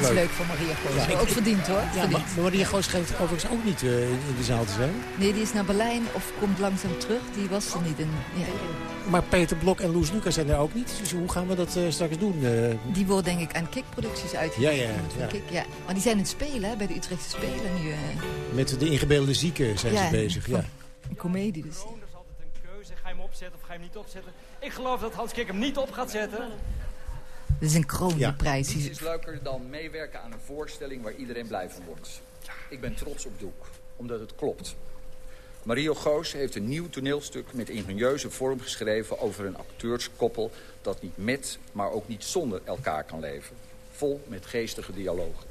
Het is leuk voor Maria Goos. Ja, ook verdiend hoor. Ja, maar Maria Goos schijnt overigens ook niet uh, in de zaal te zijn. Nee, die is naar Berlijn of komt langzaam terug. Die was er niet. In, ja. Maar Peter Blok en Loes Lucas zijn er ook niet. Dus hoe gaan we dat uh, straks doen? Uh... Die worden denk ik aan Kik-producties uitgevoerd. Ja, ja, ja. Kik, ja. Maar die zijn in het spelen hè, bij de Utrechtse Spelen nu. Met de ingebeelde zieken zijn ja, ze bezig. Ja. Een komedie dus. Is altijd een keuze. Ga je hem opzetten of ga je hem niet opzetten? Ik geloof dat Hans Kik hem niet op gaat zetten. Dit is een kroonprijs. Ja. Niets is leuker dan meewerken aan een voorstelling waar iedereen blij van wordt. Ik ben trots op Doek, omdat het klopt. Mario Goos heeft een nieuw toneelstuk met ingenieuze vorm geschreven... over een acteurskoppel dat niet met, maar ook niet zonder elkaar kan leven. Vol met geestige dialogen.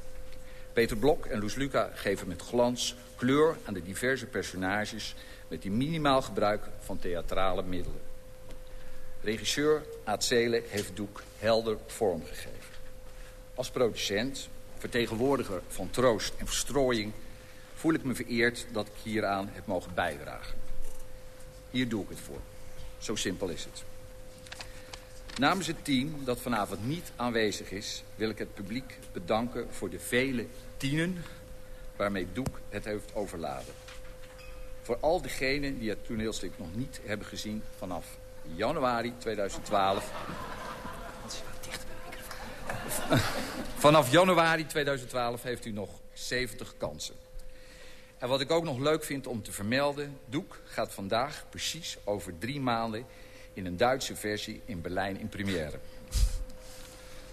Peter Blok en Loes Luca geven met glans kleur aan de diverse personages... met die minimaal gebruik van theatrale middelen. Regisseur Aad Zelen heeft Doek helder vormgegeven. Als producent, vertegenwoordiger van troost en verstrooiing... voel ik me vereerd dat ik hieraan heb mogen bijdragen. Hier doe ik het voor. Zo simpel is het. Namens het team dat vanavond niet aanwezig is... wil ik het publiek bedanken voor de vele tienen... waarmee Doek het heeft overladen. Voor al diegenen die het toneelstuk nog niet hebben gezien vanaf januari 2012. Vanaf januari 2012 heeft u nog 70 kansen. En wat ik ook nog leuk vind om te vermelden... Doek gaat vandaag precies over drie maanden... in een Duitse versie in Berlijn in première.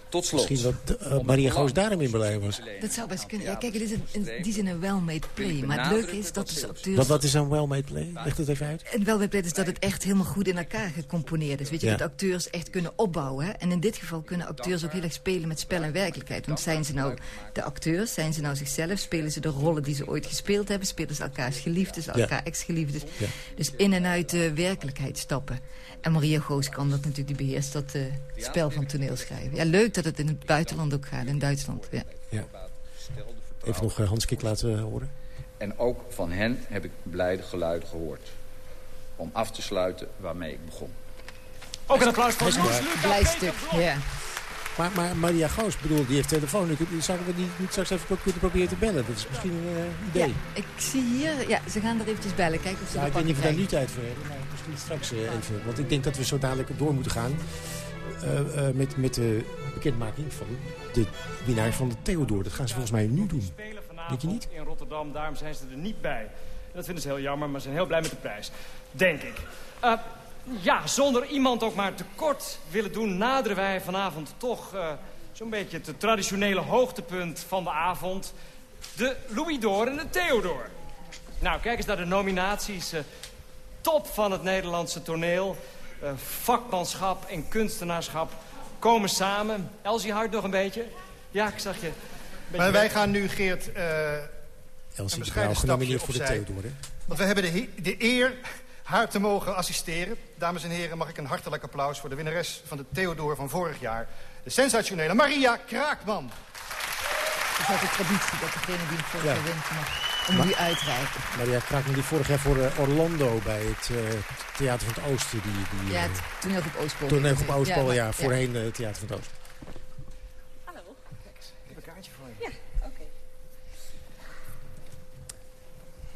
Tot slot. Misschien dat uh, Maria Goos daarom in Berlijn was. Dat zou best kunnen. Ja, kijk, het is een, in die zin een well-made play. Maar het leuke is dat de acteurs... Wat, wat is een well-made play? Leg het even uit. Een well-made play is dat het echt helemaal goed in elkaar gecomponeerd is. Weet je, ja. dat acteurs echt kunnen opbouwen. Hè? En in dit geval kunnen acteurs ook heel erg spelen met spel en werkelijkheid. Want zijn ze nou de acteurs? Zijn ze nou zichzelf? Spelen ze de rollen die ze ooit gespeeld hebben? Spelen ze elkaars geliefdes, elkaar ja. ex-geliefdes? Ja. Dus in en uit de werkelijkheid stappen. En Maria Goos kan dat natuurlijk, die beheerst dat uh, spel van toneel schrijven. Ja, leuk dat het in het buitenland ook gaat, in Duitsland. Ja. ja. Even nog uh, Hans Kik laten horen. En ook van hen heb ik blijde geluiden gehoord. Om af te sluiten waarmee ik begon. Ook een applaus voor Blij stuk, ja. Maar, maar Maria Goos, bedoel, die heeft telefoon. Zouden we die niet straks even kunnen proberen te bellen? Dat is misschien een uh, idee. Ja, ik zie hier... Ja, ze gaan er eventjes bellen. Kijken of ze ja, ik weet niet of we daar nu tijd voor hebben. Maar misschien straks uh, even. Want ik denk dat we zo dadelijk door moeten gaan. Uh, uh, met, met de bekendmaking van de winnaar van de Theodor. Dat gaan ze volgens mij nu doen. Denk je niet? In Rotterdam, daarom zijn ze er niet bij. Dat vinden ze heel jammer, maar ze zijn heel blij met de prijs. Denk ik. Ja, zonder iemand ook maar tekort willen doen... naderen wij vanavond toch uh, zo'n beetje het traditionele hoogtepunt van de avond. De Louis Door en de Theodor. Nou, kijk eens naar de nominaties. Uh, top van het Nederlandse toneel. uh, vakmanschap en kunstenaarschap komen samen. Elsie houdt nog een beetje. Ja, ik zag je. Maar wij gaan nu, Geert, uh, Elsie een bescheiden stapje voor de. Theodor, hè? Want we hebben de, de eer haar te mogen assisteren. Dames en heren, mag ik een hartelijk applaus voor de winnares van de Theodor van vorig jaar. De sensationele Maria Kraakman. Het is altijd traditie dat degene die het vorig Ja. jaar wint mag om Maar- die uitreiken. Maria Kraakman die vorig jaar voor eh, Orlando bij het eh, Theater van het Oosten. Die, die, Ja, eh, het toneelgroep Oostpool. Toneel op Oostpool, maar- ja, voorheen eh, Theater van het Oosten. Ik heb een kaartje voor je. Ja, oké.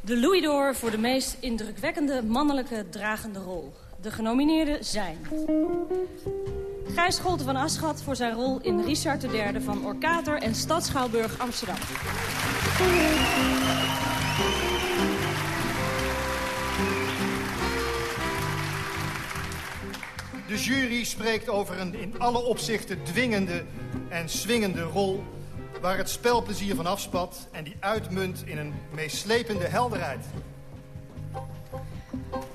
De Louis d'Or voor de meest indrukwekkende mannelijke dragende rol. De genomineerden zijn... Gijs Scholte van Aschat voor zijn rol in Richard III van Orkater en Stadschouwburg Amsterdam. De jury spreekt over een in alle opzichten dwingende en swingende rol... waar het spelplezier van afspat en die uitmunt in een meeslepende helderheid.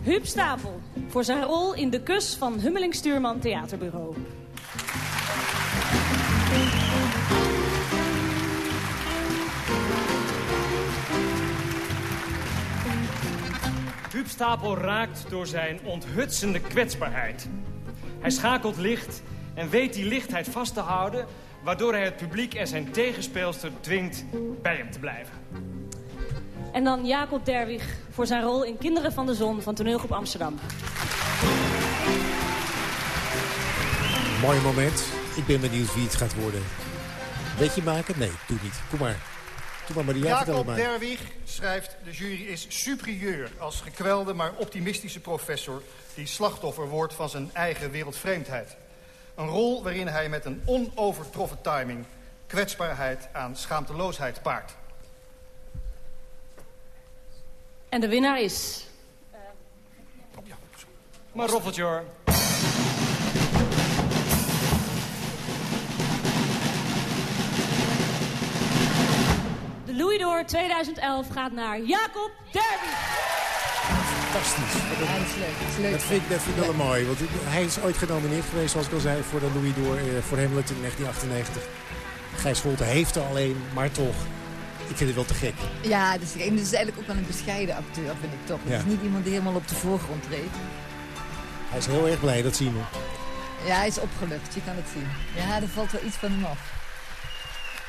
Huub Stapel voor zijn rol in De Kus van Hummeling Stuurman Theaterbureau. Huub Stapel raakt door zijn onthutsende kwetsbaarheid. Hij schakelt licht en weet die lichtheid vast te houden... waardoor hij het publiek en zijn tegenspeelster dwingt bij hem te blijven. En dan Jacob Derwig voor zijn rol in Kinderen van de Zon van Toneelgroep Amsterdam. Mooi moment. Ik ben benieuwd wie het gaat worden. Weet je maken? Nee, doe niet. Kom maar. Doe maar Maria, Jacob maar. Derwig schrijft... de jury is superieur als gekwelde maar optimistische professor... die slachtoffer wordt van zijn eigen wereldvreemdheid. Een rol waarin hij met een onovertroffen timing... kwetsbaarheid aan schaamteloosheid paart. En de winnaar is... Maar roffeltje hoor. De Louis d'Or 2011 gaat naar Jacob Derwig. Fantastisch. Ja, dat is leuk. Dat is leuk. Dat vind, ik- dat vind ik wel mooi. Want hij is ooit genomineerd geweest, zoals ik al zei, voor de Louis d'Or eh, voor Hamlet in 1998. Gijs Scholte heeft er alleen, maar toch. Ik vind het wel te gek. Ja, dus, en is eigenlijk ook wel een bescheiden acteur, vind ik toch. Het Ja. is niet iemand die helemaal op de voorgrond treedt. Hij is heel erg blij, dat zien we. Ja, hij is opgelucht, je kan het zien. Ja, er valt wel iets van hem af.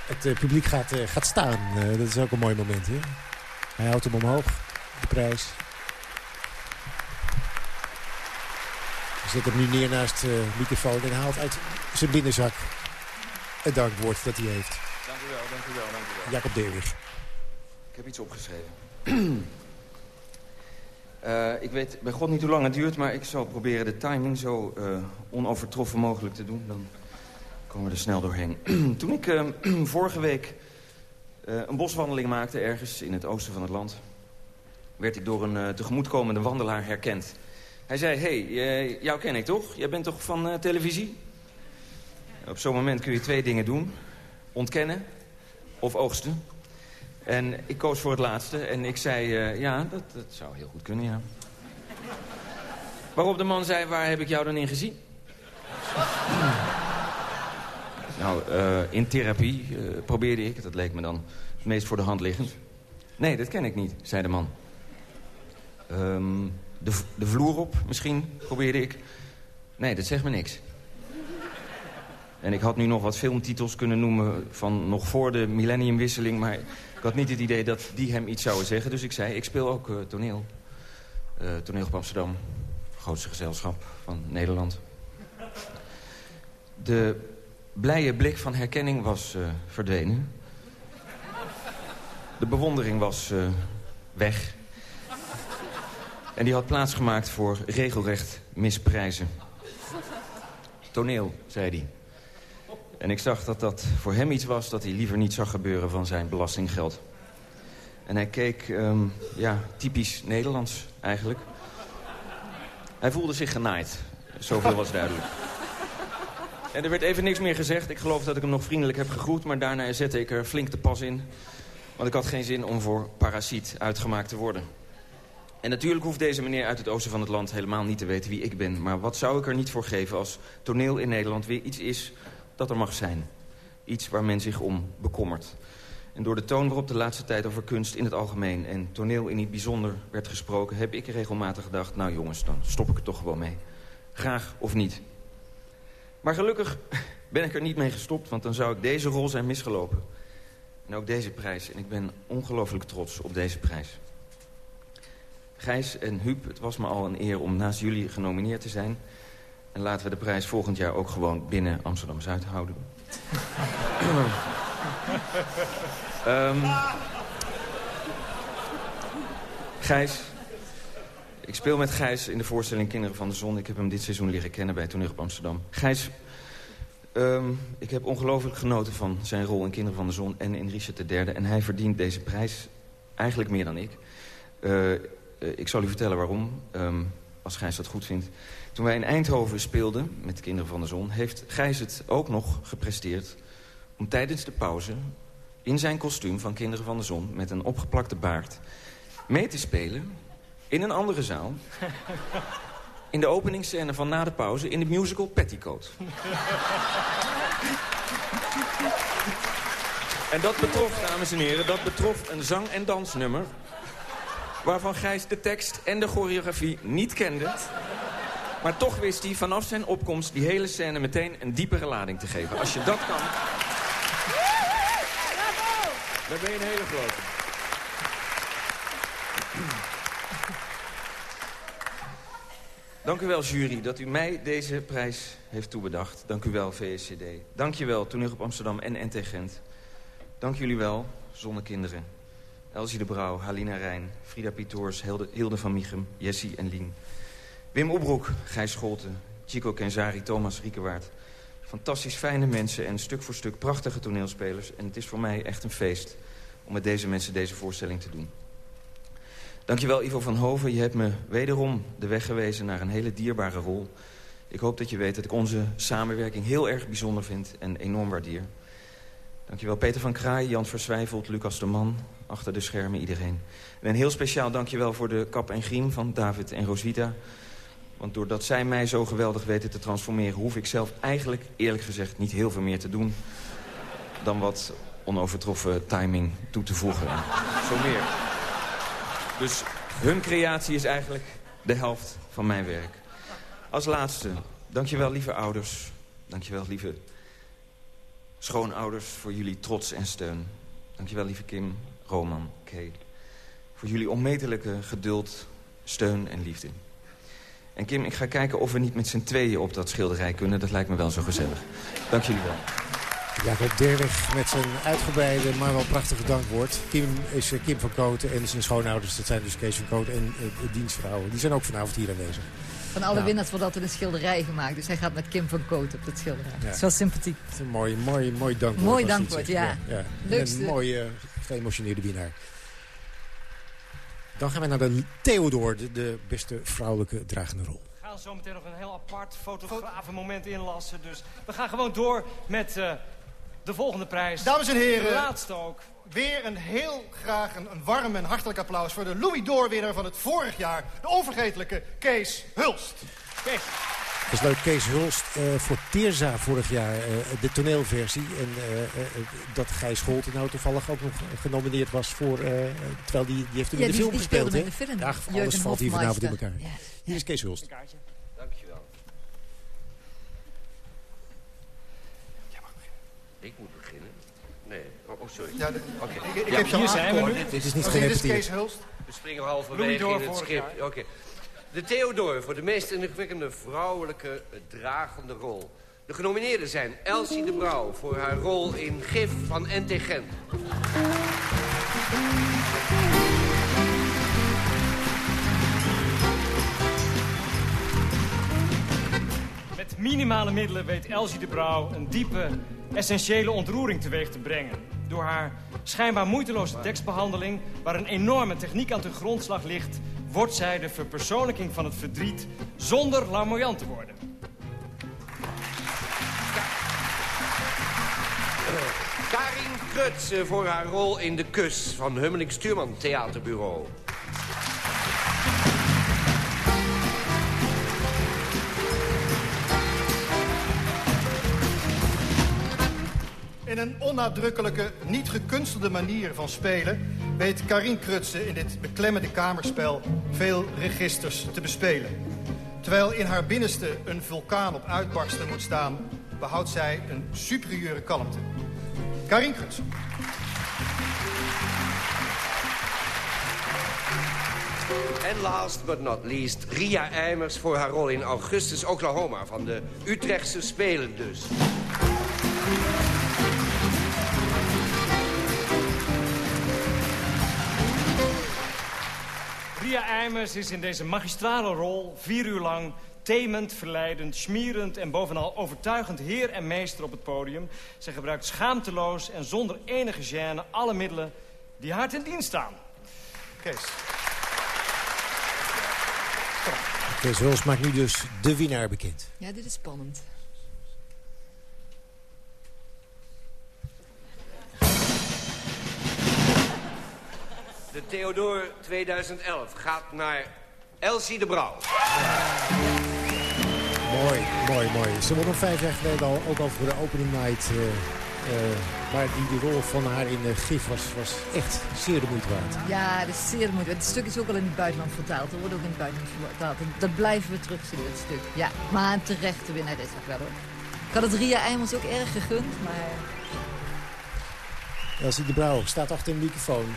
Het eh, publiek gaat, eh, gaat staan. Dat is ook een mooi moment. Hè? Hij houdt hem omhoog, de prijs. Zet hem nu neer naast de microfoon en haalt uit zijn binnenzak het dankwoord dat hij heeft. Dank u wel, dank u wel, dank u wel. Jacob Derwig. Ik heb iets opgeschreven. Eh, ik weet bij god niet hoe lang het duurt, maar ik zal proberen de timing zo eh, onovertroffen mogelijk te doen. Dan komen we er snel doorheen. Toen ik eh, vorige week eh, een boswandeling maakte ergens in het oosten van het land... werd ik door een eh, tegemoetkomende wandelaar herkend. Hij zei, hé, hey, eh, jou ken ik toch? Jij bent toch van eh, televisie? Op zo'n moment kun je twee dingen doen. Ontkennen of oogsten. En ik koos voor het laatste en ik zei, eh, ja, dat, dat zou heel goed kunnen, ja. Waarop de man zei, waar heb ik jou dan in gezien? nou, in therapie probeerde ik, dat leek me dan het meest voor de hand liggend. Nee, dat ken ik niet, zei de man. Ehm, de, de vloer op, misschien, probeerde ik. Nee, dat zegt me niks. En ik had nu nog wat filmtitels kunnen noemen van nog voor de millenniumwisseling... maar ik had niet het idee dat die hem iets zouden zeggen. Dus ik zei, ik speel ook eh, toneel. Eh toneel op Amsterdam. Grootste gezelschap van Nederland. De blije blik van herkenning was eh, verdwenen. De bewondering was weg. En die had plaatsgemaakt voor regelrecht misprijzen. Toneel, zei hij. En ik zag dat dat voor hem iets was dat hij liever niet zag gebeuren van zijn belastinggeld. En hij keek, ehm, ja, typisch Nederlands eigenlijk. Hij voelde zich genaaid. Zoveel was duidelijk. En er werd even niks meer gezegd. Ik geloof dat ik hem nog vriendelijk heb gegroet... maar daarna zette ik er flink de pas in. Want ik had geen zin om voor parasiet uitgemaakt te worden. En natuurlijk hoeft deze meneer uit het oosten van het land helemaal niet te weten wie ik ben. Maar wat zou ik er niet voor geven als toneel in Nederland weer iets is dat er mag zijn. Iets waar men zich om bekommert. En door de toon waarop de laatste tijd over kunst in het algemeen... en toneel in het bijzonder werd gesproken... heb ik regelmatig gedacht, nou jongens, dan stop ik er toch gewoon mee. Graag of niet. Maar gelukkig ben ik er niet mee gestopt, want dan zou ik deze rol zijn misgelopen. En ook deze prijs. En ik ben ongelooflijk trots op deze prijs. Gijs en Huub, het was me al een eer om naast jullie genomineerd te zijn. En laten we de prijs volgend jaar ook gewoon binnen Amsterdam-Zuid houden. um, Gijs. Ik speel met Gijs in de voorstelling Kinderen van de Zon. Ik heb hem dit seizoen leren kennen bij Toneel op Amsterdam. Gijs, um, ik heb ongelooflijk genoten van zijn rol in Kinderen van de Zon... en in Richard III. En hij verdient deze prijs eigenlijk meer dan ik. Uh, ik zal u vertellen waarom, um, als Gijs dat goed vindt. Toen wij in Eindhoven speelden met de Kinderen van de Zon... heeft Gijs het ook nog gepresteerd om tijdens de pauze... in zijn kostuum van Kinderen van de Zon... met een opgeplakte baard mee te spelen in een andere zaal... in de openingsscène van na de pauze in de musical Petticoat. en dat betrof, dames en heren, dat betrof een zang- en dansnummer... waarvan Gijs de tekst en de choreografie niet kende... Maar toch wist hij vanaf zijn opkomst die hele scène meteen een diepere lading te geven. Als je dat kan... Dan ben je een hele grote. Dank u wel, jury, dat u mij deze prijs heeft toebedacht. Dank u wel, VSCD. Dank je wel, op Amsterdam en NT Gent. Dank jullie wel, Zonnekinderen. Elsie de Brouw, Halina Rijn, Frida Pietoors, Hilde van Michem, Jessie en Lien. Wim Oebroek, Gijs Scholten, Chico Kenzari, Thomas Riekewaard. Fantastisch fijne mensen en stuk voor stuk prachtige toneelspelers. En het is voor mij echt een feest om met deze mensen deze voorstelling te doen. Dankjewel Ivo van Hoven, je hebt me wederom de weg gewezen naar een hele dierbare rol. Ik hoop dat je weet dat ik onze samenwerking heel erg bijzonder vind en enorm waardeer. Dankjewel Peter van Kraai, Jan Verswijfeld, Lucas de Man, achter de schermen iedereen. En een heel speciaal dankjewel voor de kap en griem van David en Roswita. Want doordat zij mij zo geweldig weten te transformeren... hoef ik zelf eigenlijk, eerlijk gezegd, niet heel veel meer te doen... dan wat onovertroffen timing toe te voegen. Zo meer. Dus hun creatie is eigenlijk de helft van mijn werk. Als laatste, dankjewel lieve ouders. Dankjewel lieve schoonouders voor jullie trots en steun. Dankjewel lieve Kim, Roman, Kay. Voor jullie onmetelijke geduld, steun en liefde. En Kim, ik ga kijken of we niet met z'n tweeën op dat schilderij kunnen. Dat lijkt me wel zo gezellig. Dank jullie wel. Jacob Derweg met zijn uitgebreide, maar wel prachtige dankwoord. Kim is eh, Kim van Kooten en zijn schoonouders, dat zijn dus Kees van Kooten en uh, de dienstvrouwen. Die zijn ook vanavond hier aanwezig. Van alle winnaars wordt altijd een schilderij gemaakt. Dus hij gaat met Kim van Kooten op het schilderij. Ja. Dat is wel sympathiek. Dat is een mooi, mooi, mooi dankwoord. Mooi dankwoord, ja. ja. Een mooie, uh, geëmotioneerde winnaar. Dan gaan we naar de Theodor, de, de beste vrouwelijke dragende rol. We gaan zo meteen nog een heel apart fotografenmoment inlassen. Dus we gaan gewoon door met uh, de volgende prijs. Dames en heren. De laatste ook. Weer een heel graag een, een warm en hartelijk applaus voor de Louis Door-winnaar van het vorig jaar. De onvergetelijke Kees Hulst. Kees. Dat is leuk, Kees Hulst uh, voor Teerza vorig jaar, uh, de toneelversie. En uh, dat Gijs Scholten nou toevallig ook nog genomineerd was voor... terwijl die, die heeft toen ja, in de die, film die gespeeld. In de film. Ja, alles valt hier vanavond in elkaar. Ja. Hier is Kees Hulst. Dankjewel. Ik moet beginnen. Nee, oh, oh sorry. Ja, de, okay. Ik, ik ja, heb hier zijn we nu. Dit is niet Oh, dit is. Kees Hulst. We springen halverwege in het schip. Oké. Okay. De Theodor voor de meest indrukwekkende vrouwelijke dragende rol. De genomineerden zijn Elsie de Brouw voor haar rol in Gif van NT Gent. Met minimale middelen weet Elsie de Brouw een diepe, essentiële ontroering teweeg te brengen. Door haar schijnbaar moeiteloze tekstbehandeling, waar een enorme techniek aan de grondslag ligt, wordt zij de verpersoonlijking van het verdriet zonder larmoyant te worden. Karin Kruts voor haar rol in De Kus van Hummeling Stuurman Theaterbureau. Een onnadrukkelijke, niet gekunstelde manier van spelen... weet Karin Krutse in dit beklemmende kamerspel veel registers te bespelen. Terwijl in haar binnenste een vulkaan op uitbarsten moet staan... behoudt zij een superieure kalmte. Karin Krutse. En last but not least, Ria Eimers voor haar rol in Augustus, Oklahoma... van de Utrechtse Spelen dus. Ria Eimers is in deze magistrale rol vier uur lang temend, verleidend, schmierend en bovenal overtuigend heer en meester op het podium. Ze gebruikt schaamteloos en zonder enige gêne alle middelen die haar ten dienst staan. Kees. Kees Wils maakt nu dus de winnaar bekend. Ja, dit is spannend. De Theodor 2011 gaat naar Elsie de Brouw. Mooi, mooi, mooi. Ze won nog vijf jaar geleden al, ook al voor de opening night. Uh, uh, maar die, die rol van haar in uh, Gif was, was echt zeer de moeite waard. Ja, dat is zeer de moeite waard. Het stuk is ook al in het buitenland vertaald. Er wordt ook in het buitenland vertaald. Dat blijven we terugzien, het stuk. Ja, maar een terechte winnaar is dat wel hoor. Ik had het Ria Eimers ook erg gegund, maar... Elsie de Brouw staat achter een microfoon.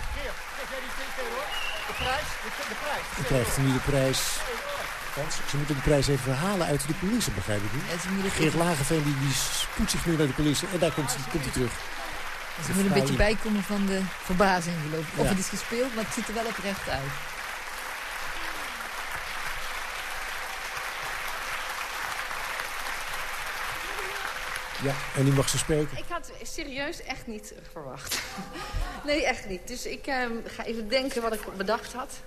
De prijs? De, prijs? Je krijgt nu de prijs. Ze moeten de prijs even halen uit de coulissen, begrijp ik niet. Geert Lagerveen die, die spoedt zich nu naar de coulissen en daar komt, komt hij terug. Ze moet een beetje bijkomen van de verbazing, geloof ik. Of het is gespeeld, maar het ziet er wel oprecht uit. Ja, en nu mag ze spreken. Ik had serieus echt niet verwacht. nee, echt niet. Dus ik uh, ga even denken wat ik bedacht had.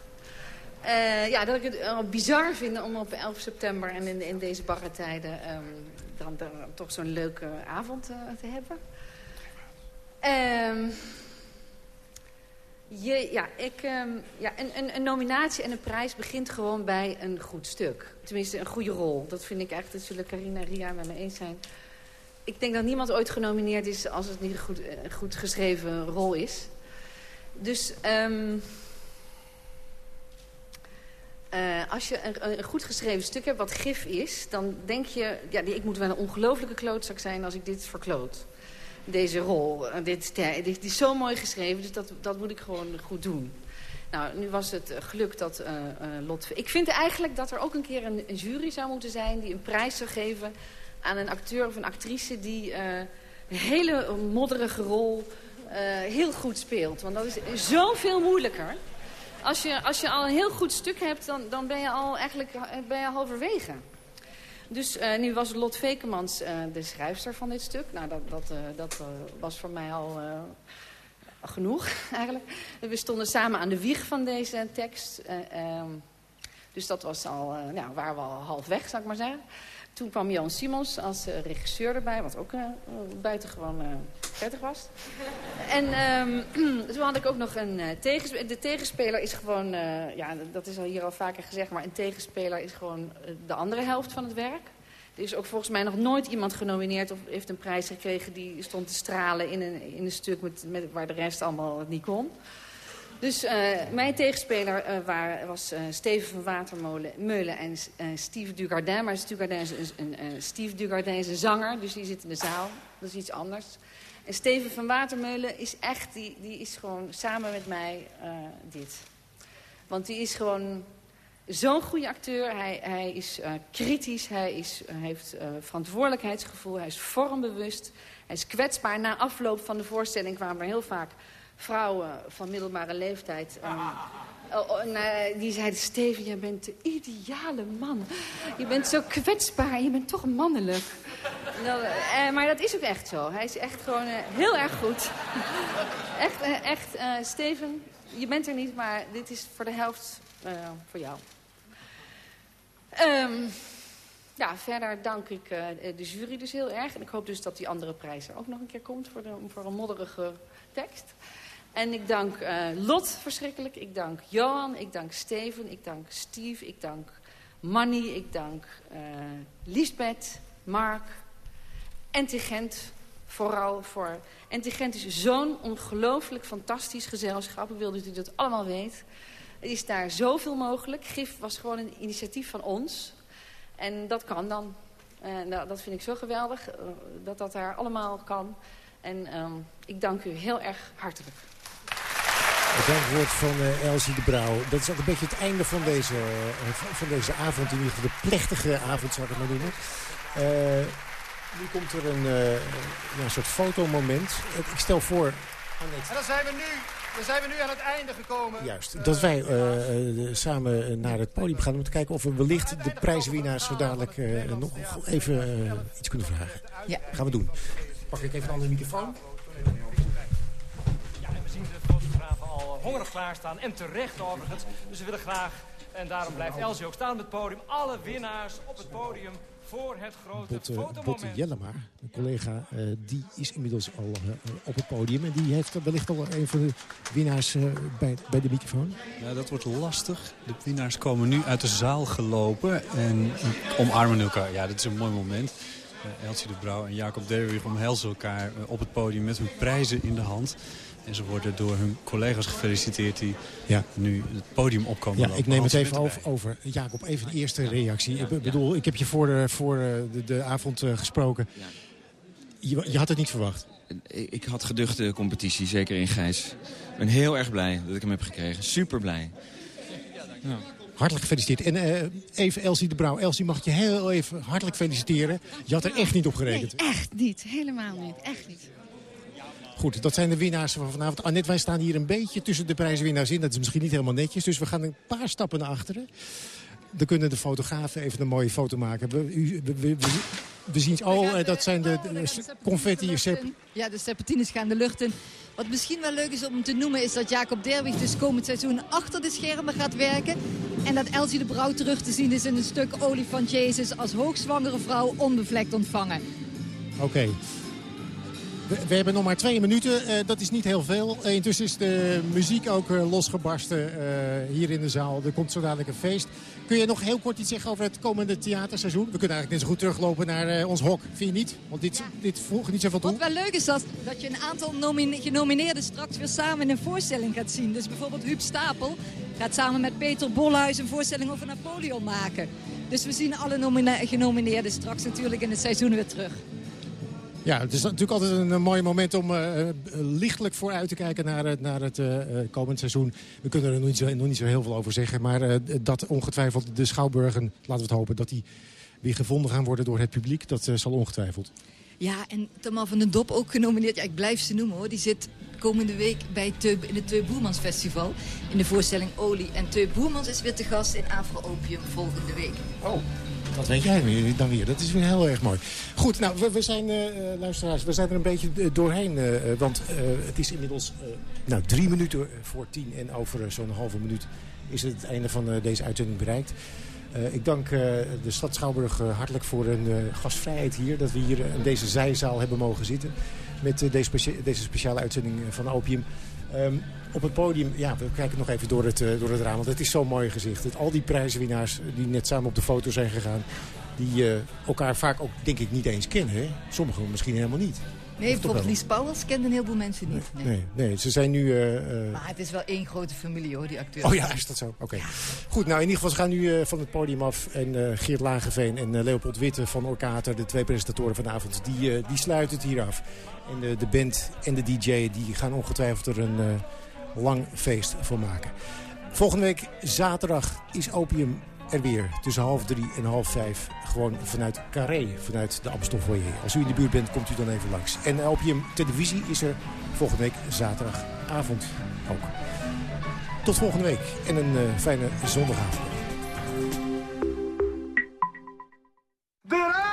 Uh, ja, dat ik het uh, bizar vind om op 11 september en in, in deze barre tijden... Um, dan, toch zo'n leuke avond uh, te hebben. Um, je, ja, ik, ja een, een, een, nominatie en een prijs begint gewoon bij een goed stuk. Tenminste, een goede rol. Dat vind ik echt, dat zullen Carina en Ria met me eens zijn ik denk dat niemand ooit genomineerd is als het niet een goed, een goed geschreven rol is. Dus um, uh, als je een, goed geschreven stuk hebt wat gif is... dan denk je, ja, ik moet wel een ongelofelijke klootzak zijn als ik dit verkloot. Deze rol. Dit, dit, is zo mooi geschreven, dus dat, dat moet ik gewoon goed doen. Nou, nu was het geluk dat Lot... Ik vind eigenlijk dat er ook een keer een jury zou moeten zijn... die een prijs zou geven aan een acteur of een actrice die uh, een hele modderige rol uh, heel goed speelt. Want dat is zoveel moeilijker. Als je, als je al een heel goed stuk hebt, dan, dan ben je al eigenlijk ben je halverwege. Dus uh, nu was Lot Vekemans de schrijfster van dit stuk. Nou, dat, dat, dat was voor mij al genoeg eigenlijk. We stonden samen aan de wieg van deze tekst. Ehm, dus dat was al, nou, waren we al half weg, zou ik maar zeggen. Toen kwam Jan Simons als uh, regisseur erbij, wat ook uh, buitengewoon uh, prettig was. en um, toen had ik ook nog een tegenspeler. De tegenspeler is gewoon, ja, dat is al hier al vaker gezegd... maar een tegenspeler is gewoon de andere helft van het werk. Er is ook volgens mij nog nooit iemand genomineerd of heeft een prijs gekregen... die stond te stralen in een, in een stuk met, met, waar de rest allemaal niet kon. Dus uh, mijn tegenspeler waar, was uh, Steven van Watermeulen en Steve Dugardin. Maar Steve Dugardin is, een, is een zanger, dus die zit in de zaal. Dat is iets anders. En Steven van Watermeulen is echt, die, die is gewoon samen met mij dit. Want die is gewoon zo'n goede acteur. Hij, hij is kritisch, hij, is, heeft verantwoordelijkheidsgevoel, hij is vormbewust. Hij is kwetsbaar. Na afloop van de voorstelling kwamen er heel vaak vrouwen van middelbare leeftijd... Um, die zeiden, Steven, jij bent de ideale man. Je bent zo kwetsbaar, je bent toch mannelijk. Nou, uh, maar dat is ook echt zo. Hij is echt gewoon uh, heel erg goed. echt, uh, echt Steven, je bent er niet, maar dit is voor de helft voor jou. Um, ja, verder dank ik de jury dus heel erg. En ik hoop dus dat die andere prijs er ook nog een keer komt voor, voor een modderige tekst. En ik dank uh, Lot verschrikkelijk. Ik dank Johan. Ik dank Steven. Ik dank Steve. Ik dank Manny. Ik dank uh, Mark, Entigent, vooral voor. En Gent is zo'n ongelooflijk fantastisch gezelschap. Ik wil dat u dat allemaal weet. Er is daar zoveel mogelijk. GIF was gewoon een initiatief van ons. En dat kan dan. En dat vind ik zo geweldig, uh, dat dat daar allemaal kan. En um, ik dank u heel erg hartelijk. Het dankwoord van uh, Elsie de Brouw. Dat is ook een beetje het einde van deze, uh, van deze avond. In ieder geval de plechtige avond, zou ik het maar noemen. Uh, nu komt er een, ja, een soort fotomoment. Ik stel voor... Annette. En dan zijn we nu dan zijn we nu aan het einde gekomen. Juist, dat wij uh, uh, samen naar het podium gaan om te kijken of we wellicht de prijswinnaars zo dadelijk uh, nog even iets kunnen vragen. Ja. Gaan we doen. Pak ik even een andere microfoon. Ja, en we zien de hongerig klaarstaan en terecht overigens. Dus we willen graag, en daarom blijft Elsie ook staan op het podium, alle winnaars op het podium voor het grote Botte, fotomoment. Botte Jellema, een collega, uh, die is inmiddels al uh, op het podium. En die heeft wellicht al een van de winnaars uh, bij, bij de microfoon. Ja, dat wordt lastig. De winnaars komen nu uit de zaal gelopen en omarmen elkaar. Ja, dat is een mooi moment. Elsie de Brouw en Jacob Derwig omhelzen elkaar op het podium met hun prijzen in de hand. En ze worden door hun collega's gefeliciteerd die ja. nu het podium opkomen. Ja, ik neem het even over, over. Jacob, even een eerste reactie. ik bedoel, ik heb je voor de, voor de, de avond uh, gesproken. Je, je, had het niet verwacht? Ik had geduchte competitie, zeker in Gijs. Ik ben heel erg blij dat ik hem heb gekregen. Super blij. Ja. Hartelijk gefeliciteerd. En uh, even Elsie de Brouw. Elsie, mag ik je heel even hartelijk feliciteren. Je had er echt niet op gerekend. Nee, echt niet. Helemaal niet. Echt niet. Goed, dat zijn de winnaars van vanavond. Annette, wij staan hier een beetje tussen de prijswinnaars in. Dat is misschien niet helemaal netjes, dus we gaan een paar stappen naar achteren. Dan kunnen de fotografen even een mooie foto maken. We, u, we, we, we zien, oh, dat zijn de, de, de confetti. Ja, de serpentines gaan de lucht in. Wat misschien wel leuk is om te noemen is dat Jacob Derwig dus komend seizoen achter de schermen gaat werken. En dat Elsie de Brouw terug te zien is in een stuk olifant Jezus als hoogzwangere vrouw onbevlekt ontvangen. Oké. Okay. We, we, hebben nog maar twee minuten. Uh, dat is niet heel veel. Uh, intussen is de muziek ook uh, losgebarsten hier in de zaal. Er komt zo dadelijk een feest. Kun je nog heel kort iets zeggen over het komende theaterseizoen? We kunnen eigenlijk net zo goed teruglopen naar ons hok. Vind je niet? Want dit, ja. dit voegt niet zoveel toe. Wat wel leuk is dat, dat je een aantal genomineerden straks weer samen in een voorstelling gaat zien. Dus bijvoorbeeld Huub Stapel gaat samen met Peter Bolhuis een voorstelling over Napoleon maken. Dus we zien alle genomineerden straks natuurlijk in het seizoen weer terug. Ja, het is natuurlijk altijd een, een mooi moment om uh, lichtelijk vooruit te kijken naar, het, naar het uh, komend seizoen. We kunnen er nog niet zo, nog niet zo heel veel over zeggen. Maar uh, dat ongetwijfeld de Schouwburgen, laten we het hopen, dat die weer gevonden gaan worden door het publiek. Dat zal ongetwijfeld. Ja, en Tamar van den Dop ook genomineerd. Ja, ik blijf ze noemen hoor. Die zit komende week bij Teu, in het Teu Boermans Festival. In de voorstelling Olie. En Teu Boermans is weer te gast in Afro Opium volgende week. Oh. Dat weet jij dan weer. Dat is weer heel erg mooi. Goed, nou, we, zijn, uh, luisteraars, we zijn er een beetje doorheen. Uh, want het is inmiddels nou, drie minuten voor tien. En over zo'n halve minuut is het einde van deze uitzending bereikt. ik dank de stad Schouwburg hartelijk voor een gastvrijheid hier. Dat we hier in deze zijzaal hebben mogen zitten. Met deze, deze speciale uitzending van Opium. Um, op het podium, ja, we kijken nog even door het, uh, door het raam. Want het is zo'n mooi gezicht. Al die prijzenwinnaars die net samen op de foto zijn gegaan... die uh, elkaar vaak ook, denk ik, niet eens kennen. Hè? Sommigen misschien helemaal niet. Nee, bijvoorbeeld Lies Pauwels kenden heel veel mensen niet. Nee, nee, nee ze zijn nu... Uh, maar het is wel één grote familie hoor, die acteurs. Oh ja, is dat zo? Oké. Okay. Ja. Goed, nou in ieder geval, ze gaan nu uh, van het podium af. En Geert Lageveen en Leopold Witte van Orkater, de twee presentatoren vanavond, die, die sluiten het hier af. En de, de band en de DJ die gaan ongetwijfeld er een lang feest voor maken. Volgende week zaterdag is Opium er weer tussen half drie en half vijf. Gewoon vanuit Carré, vanuit de Amstel Foyer. Als u in de buurt bent, komt u dan even langs. En Opium Televisie is er volgende week zaterdagavond ook. Tot volgende week en een uh, fijne zondagavond.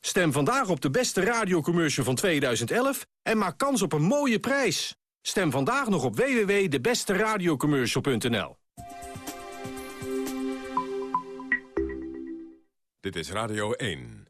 Stem vandaag op de beste radiocommercial van 2011 en maak kans op een mooie prijs. Stem vandaag nog op www.debesteradiocommercial.nl. Dit is Radio 1.